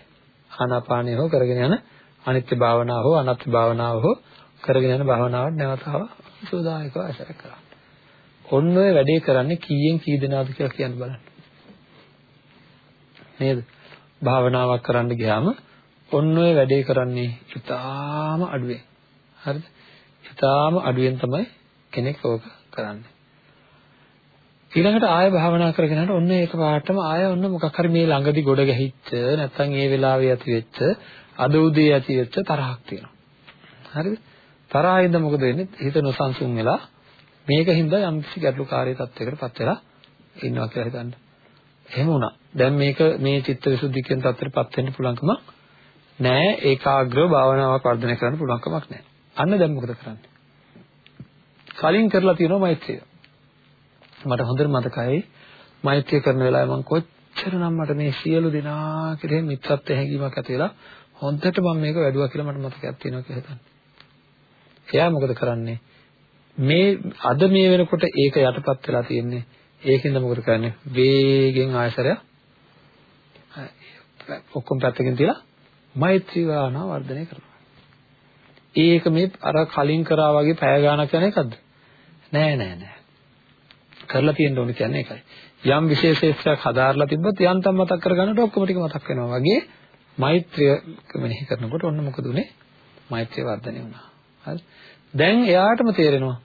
ආනාපානය හෝ කරගෙන යන අනිත්‍ය භාවනාව හෝ අනාත්ම භාවනාව හෝ කරගෙන යන භාවනාවට නැවතාව සෝදායකව ඇසර කරන්න. ඔන්න ඔය වැඩේ කරන්නේ කීයෙන් කී දෙනාද කියලා කියන්න බලන්න. නේද? භාවනාවක් කරන්න ගියාම ඔන්න ඔය වැඩේ කරන්නේ ඉතාම අඩුවෙන්. හරිද? ඉතාම අඩුවෙන් තමයි කෙනෙක් ඕක කරන්නේ. ඊළඟට ආය භාවනා කරගෙන යනකොට ඔන්න ඒක පාටම ආය ඔන්න මොකක් හරි මේ ළඟදි ගොඩ ගැහිච්ච නැත්නම් ඒ වෙලාවේ ඇති වෙච්ච අද උදේ ඇති වෙච්ච තරහක් තියෙනවා. හරිද? තරහින්ද මොකද වෙන්නේ? හිත නොසන්සුන් වෙලා මේකින්ද යම් කිසි ගැටලුකාරී තත්යකටපත් වෙලා ඉන්නවා කියලා හිතන්න. එහෙම වුණා. දැන් මේක මේ චිත්ත විසුද්ධි කියන තත්ත්වයටපත් වෙන්න පුළුවන්කම නෑ ඒකාග්‍රව භාවනාවක් වර්ධනය කරන්න පුළුවන්කමක් නෑ. අන්න දැන් මොකද කරන්නේ? කලින් කරලා තියෙනවා මෛත්‍රිය. මට හොඳට මතකයි මෛත්‍රිය කරන වෙලාවේ මම කොච්චරනම් මට මේ සියලු දෙනා කෙරෙහි මිත්‍රත්ව හැඟීමක් ඇති වෙලා හොඳට මම මේක වැඩුවා කියලා මට මතකයක් තියෙනවා කියලා හිතන්න. එයා මොකද කරන්නේ? මේ අද මේ වෙනකොට ඒක යටපත් වෙලා තියෙන්නේ. ඒකෙන්ද මොකද කරන්නේ? වේගෙන් ආයසරය ඔක්කොම පැත්තකින් තියලා මෛත්‍රී භාවනාව වර්ධනය කරනවා. ඒක මේ අර කලින් කරා වගේ පැය ගාණක් යන එකක්ද? නෑ නෑ නෑ. කරලා තියෙන්න ඕනේ කියන්නේ ඒකයි. යම් විශේෂයක් හදාarලා තිබ්බොත් යන්තම් මතක් කරගන්නකොට ඔක්කොම ටික මතක් වෙනවා වගේ මෛත්‍රිය මෙනෙහි කරනකොට ඔන්න මොකද උනේ? මෛත්‍රිය වර්ධනය වුණා. හරි. දැන් එයාටම තේරෙනවා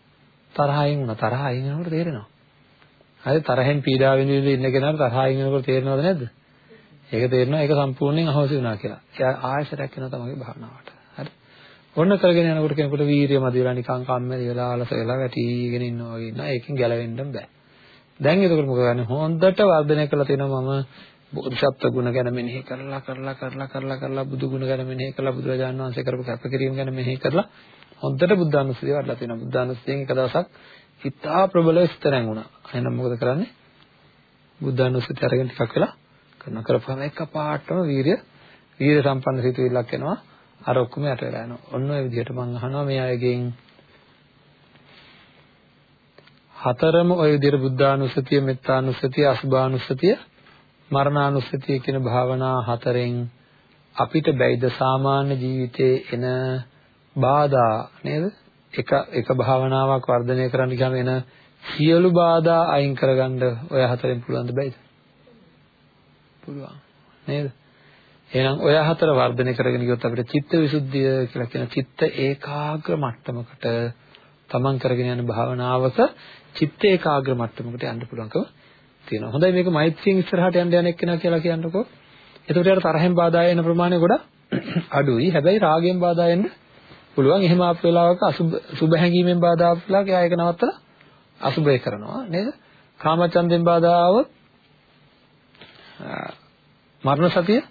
තරහින් වුණා. තරහින් යනකොට තේරෙනවා. හරි තරහෙන් පීඩා විඳින්න ඉන්න කෙනාට තරහින් යනකොට තේරෙනවද නැද්ද? ඒක තේරෙනවා ඒක සම්පූර්ණයෙන් අහෝසි වුණා කියලා. එයා ආයශරයක් වෙනවා තමයි භාවනාවට. හරි. ඔන්න කරගෙන යනකොට කෙනෙකුට වීරිය මදි වෙලා නිකන් කම්මැලි වෙලා අලස වෙලා වැටිගෙන ඉන්නවා වගේ ඉන්නවා. ඒකෙන් ගැලවෙන්න බෑ. දැන් එතකොට මොකද කරන්නේ? හොඳට වර්ධනය කරලා තියෙනවා මම බෝධිසත්ව ගුණ ගැන මෙනෙහි කරලා කරලා කරලා කරලා කරලා බුදු ගුණ ගැන මෙනෙහි කරලා බුදුරජාණන් වහන්සේ කරපු කැපකිරීම ගැන මෙනෙහි කරලා හොඳට බුද්ධානුස්සතිය වඩලා තියෙනවා. බුද්ධානුස්සතියෙන් එක දවසක් හිතා ප්‍රබල ස්තරන් වුණා. එහෙනම් මොකද කරන්නේ? බුද්ධානුස්සතිය අරගෙන ටිකක් වෙලා කරන කරපුවම එකපාරටම වීරිය වීරිය සම්පන්න සිතුවිල්ලක් එනවා. අර ඔක්කොම යට වෙලා යනවා. ඔන්න ඔය විදිහට මම අහනවා මේ අයගෙන් හතරම ඔය විදිහට බුද්ධානුස්සතිය, මෙත්තානුස්සතිය, අසුභානුස්සතිය, මරණානුස්සතිය කියන භාවනා හතරෙන් අපිට බැයිද සාමාන්‍ය ජීවිතයේ එන බාධා නේද? එක එක භාවනාවක් වර්ධනය කරන්න ගියාම එන සියලු බාධා අයින් කරගන්න ඔය හතරෙන් පුළුවන් ද බැයිද? පුළුවන්. නේද? එහෙනම් ඔය හතර වර්ධනය කරගෙන ගියොත් අපිට චිත්ත විසුද්ධිය කියලා කියන චිත්ත ඒකාග්‍ර මට්ටමකට තමන් කරගෙන යන භාවනාවක චිත්ත ඒකාග්‍ර මට්ටමකට යන්න පුළුවන්කම තියෙනවා. හොඳයි මේක මෛත්‍රියෙන් ඉස්සරහට යන්න යන එක්කෙනා කියලා කියන්නකෝ. එතකොට යාර තරහෙන් බාධා එන ප්‍රමාණය ගොඩක් අඩුයි. හැබැයි රාගයෙන් බාධා එන්න පුළුවන්. එහෙම ආපු වෙලාවක අසුබ සුබ හැඟීමෙන් බාධා ආපු වෙලාවක එයා ඒක නවත්තලා අසුබය කරනවා නේද? කාමචන්දෙන් බාධා ආවොත් මරණ සතිය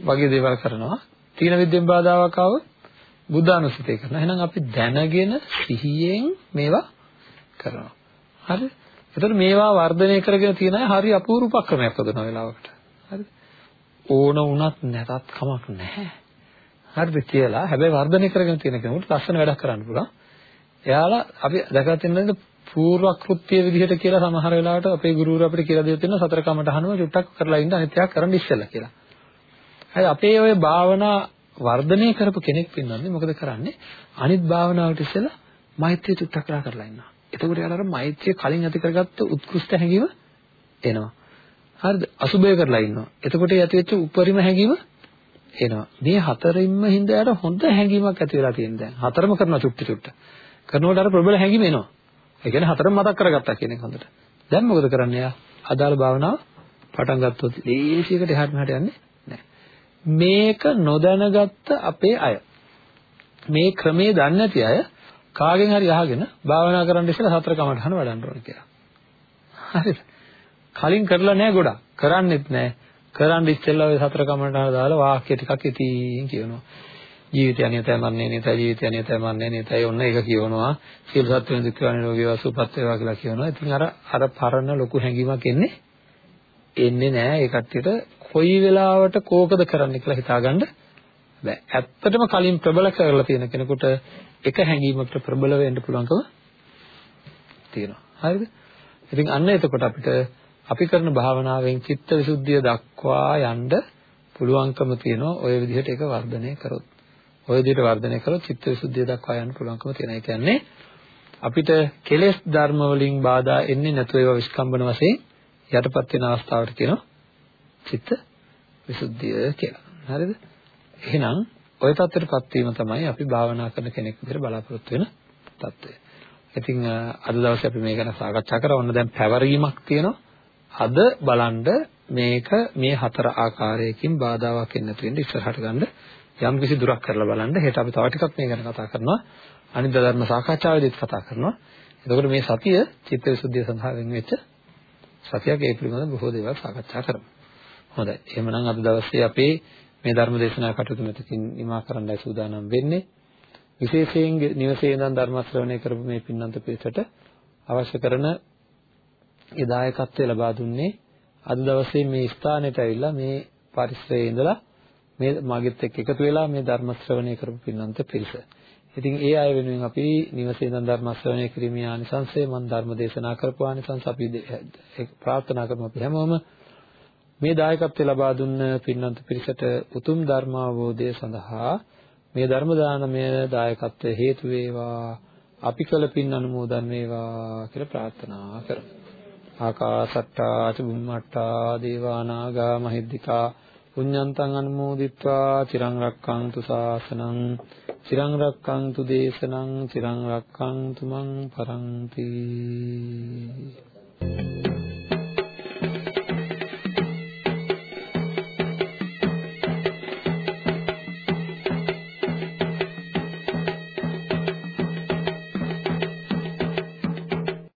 වගේ දේවල් කරනවා. තීන විද්‍යෙන් බාධාවක් ආවොත් බුද්ධානුස්සතිය කරනවා. එහෙනම් අපි දැනගෙන සිහියෙන් මේවා කරනවා. හරි? එතකොට මේවා වර්ධනය කරගෙන තියෙන අය හරි අපූර්ව උපක්‍රමයක් හදන වෙලාවකට. හරිද? ඕන වුණත් නැතත් කමක් නැහැ. හරිද කියලා. හැබැයි වර්ධනය කරගෙන තියෙන කෙනෙකුට ලස්සන වැඩක් කරන්න පුළුවන්. එයාලා අපි දැකලා තියෙනද පූර්ව කෘත්‍ය විදිහට කියලා සමහර වෙලාවට අපේ ගුරුවරු අපිට කියලා දෙලා තියෙනවා සතර කමටහනම චුට්ටක් කරලා ඉන්න අනිත් ඒවා කරන්න ඉස්සෙල්ලා කියලා. හරි අපේ ওই භාවනා වර්ධනය කරපු කෙනෙක් පින්නන්නේ මොකද කරන්නේ? අනිත් භාවනාවට ඉස්සෙල්ලා මෛත්‍රිය චුට්ටක් කරලා කරලා ඉන්නවා. එතකොට යාළුවා අර මෛත්‍රිය කලින් ඇති කරගත්ත උත්කෘෂ්ඨ හැඟීම එනවා. හරිද? අසුබය කරලා ඉන්නවා. එතකොට ඇති වෙච්ච උපරිම හැඟීම එනවා. මේ හතරින්ම හින්දාට හොඳ හැඟීමක් ඇති වෙලා තියෙන දැන්. හතරම කරනවා චුට්ටි චුට්ට. කරනකොට අර ප්‍රබල හැඟීම එනවා. ඒ කියන්නේ හතරම මතක් කරගත්තා කියන එක හොඳට. දැන් මොකද කරන්නේ යා? අදාළ භාවනාව පටන් ගත්තොත් ලේසියකට එහාට මෙහාට යන්නේ නැහැ. මේක නොදැනගත්ත අපේ අය. මේ ක්‍රමේ දන්නේ නැති අය කාගෙන් හරි අහගෙන භාවනා කරන්න ඉස්සෙල්ලා සතර කමටහන වඩන්න ඕනේ කියලා. හරිද? කලින් කරලා නැහැ ගොඩක්. කරන්නෙත් නැහැ. කරන්න ඉස්සෙල්ලා ඔය සතර කමටහන දාලා වාක්‍ය ටිකක් ඉතින් කියනවා. ජීවිතය අනියතයි මරණය නියතයි ජීවිතය අනියතයි මරණය නියතයි ඔන්න ඒක කියවනවා. සියලු සත්ත්වයන් දුක් වේවා නිරෝගී වේවා සුවපත් වේවා කියලා කියනවා. ඉතින් අර අර පරණ ලොකු හැඟීමක් එන්නේ එන්නේ නැහැ. ඒ කට්ටියට කොයි වෙලාවට කෝකද කරන්න කියලා හිතාගන්න බෑ. ඇත්තටම කලින් ප්‍රබල කරලා තියෙන කෙනෙකුට එක හැඟීමකට ප්‍රබල වෙන්න පුළුවන්කම තියෙනවා. හරිද? ඉතින් අන්න එතකොට අපිට අපි කරන භාවනාවෙන් චිත්ත විසුද්ධිය දක්වා යන්න පුළුවන්කම තියෙනවා ওই විදිහට ඒක වර්ධනය කරොත්. ওই විදිහට වර්ධනය කරොත් චිත්ත විසුද්ධිය දක්වා යන්න පුළුවන්කම තියෙනවා. ඒ කියන්නේ අපිට කෙලෙස් ධර්ම වලින් බාධා එන්නේ නැතුව ඒවා විස්කම්බන වශයෙන් යටපත් වෙන අවස්ථාවට කියනවා චිත්ත විසුද්ධිය කියලා. හරිද? එහෙනම් ওই தත්ත්වයටපත් වීම තමයි අපි භාවනා කරන කෙනෙක් විදිහට බලාපොරොත්තු වෙන தත්ත්වය. ඉතින් අද දවසේ අපි මේ ගැන සාකච්ඡා කරා. ඔන්න දැන් පැවරීමක් තියෙනවා. අද බලන්න මේක මේ හතර ආකාරයකින් බාධාවක් නැති වෙන්න ඉස්සරහට ගන්න යම් කිසි දුරක් කරලා බලන්න. හෙට අපි තව ටිකක් මේ ගැන කතා කරනවා. අනිත් ධර්ම සාකච්ඡාවේදීත් කතා කරනවා. එතකොට මේ සතිය චිත්තවිසුද්ධිය සඳහා වෙන් වෙච්ච සතියක් ඒ පිළිබඳව බොහෝ දේවල් සාකච්ඡා කරමු. හොඳයි. එහෙමනම් අද දවසේ අපේ මේ ධර්ම දේශනා කටයුතු මෙතකින් නිමා කරන්නයි සූදානම් වෙන්නේ. විශේෂයෙන් නිවසේ ඉඳන් ධර්ම ශ්‍රවණය කරපු මේ පින්නන්ත පිරිසට අවශ්‍ය කරන ඒ දායකත්වය ලබා දුන්නේ අද දවසේ මේ ස්ථානෙට ඇවිල්ලා මේ පරිසරයේ ඉඳලා මේ මාගෙත් එක්ක එකතු වෙලා මේ ධර්ම ශ්‍රවණය කරපු පින්නන්ත පිරිස. ඉතින් ඒ අය වෙනුවෙන් අපි නිවසේ ඉඳන් ධර්ම ශ්‍රවණය කිරීමේ ආනිසංසය මම ධර්ම දේශනා කරපු ආනිසංස අපි ප්‍රාර්ථනා කරමු අපි හැමෝම මේ දායකත්වය ලබා දුන්න පින්නන්ත පිරිසට උතුම් ධර්මාවබෝධය සඳහා මේ ධර්ම දානමය දායකත්වය හේතු වේවා. අපි කළ පින් අනුමෝදන් වේවා කියලා ප්‍රාර්ථනා කරමු. ආකාසට්ටා චුම්මට්ටා දේවා නාග මහිද්దికා පුඤ්ඤන්තං අනුමෝදිත්වා. චිරං රක්ඛන්තු ශාසනං චිරං රක්ඛන්තු දේශනං. චිරං රක්ඛන්තු මං පරන්ති.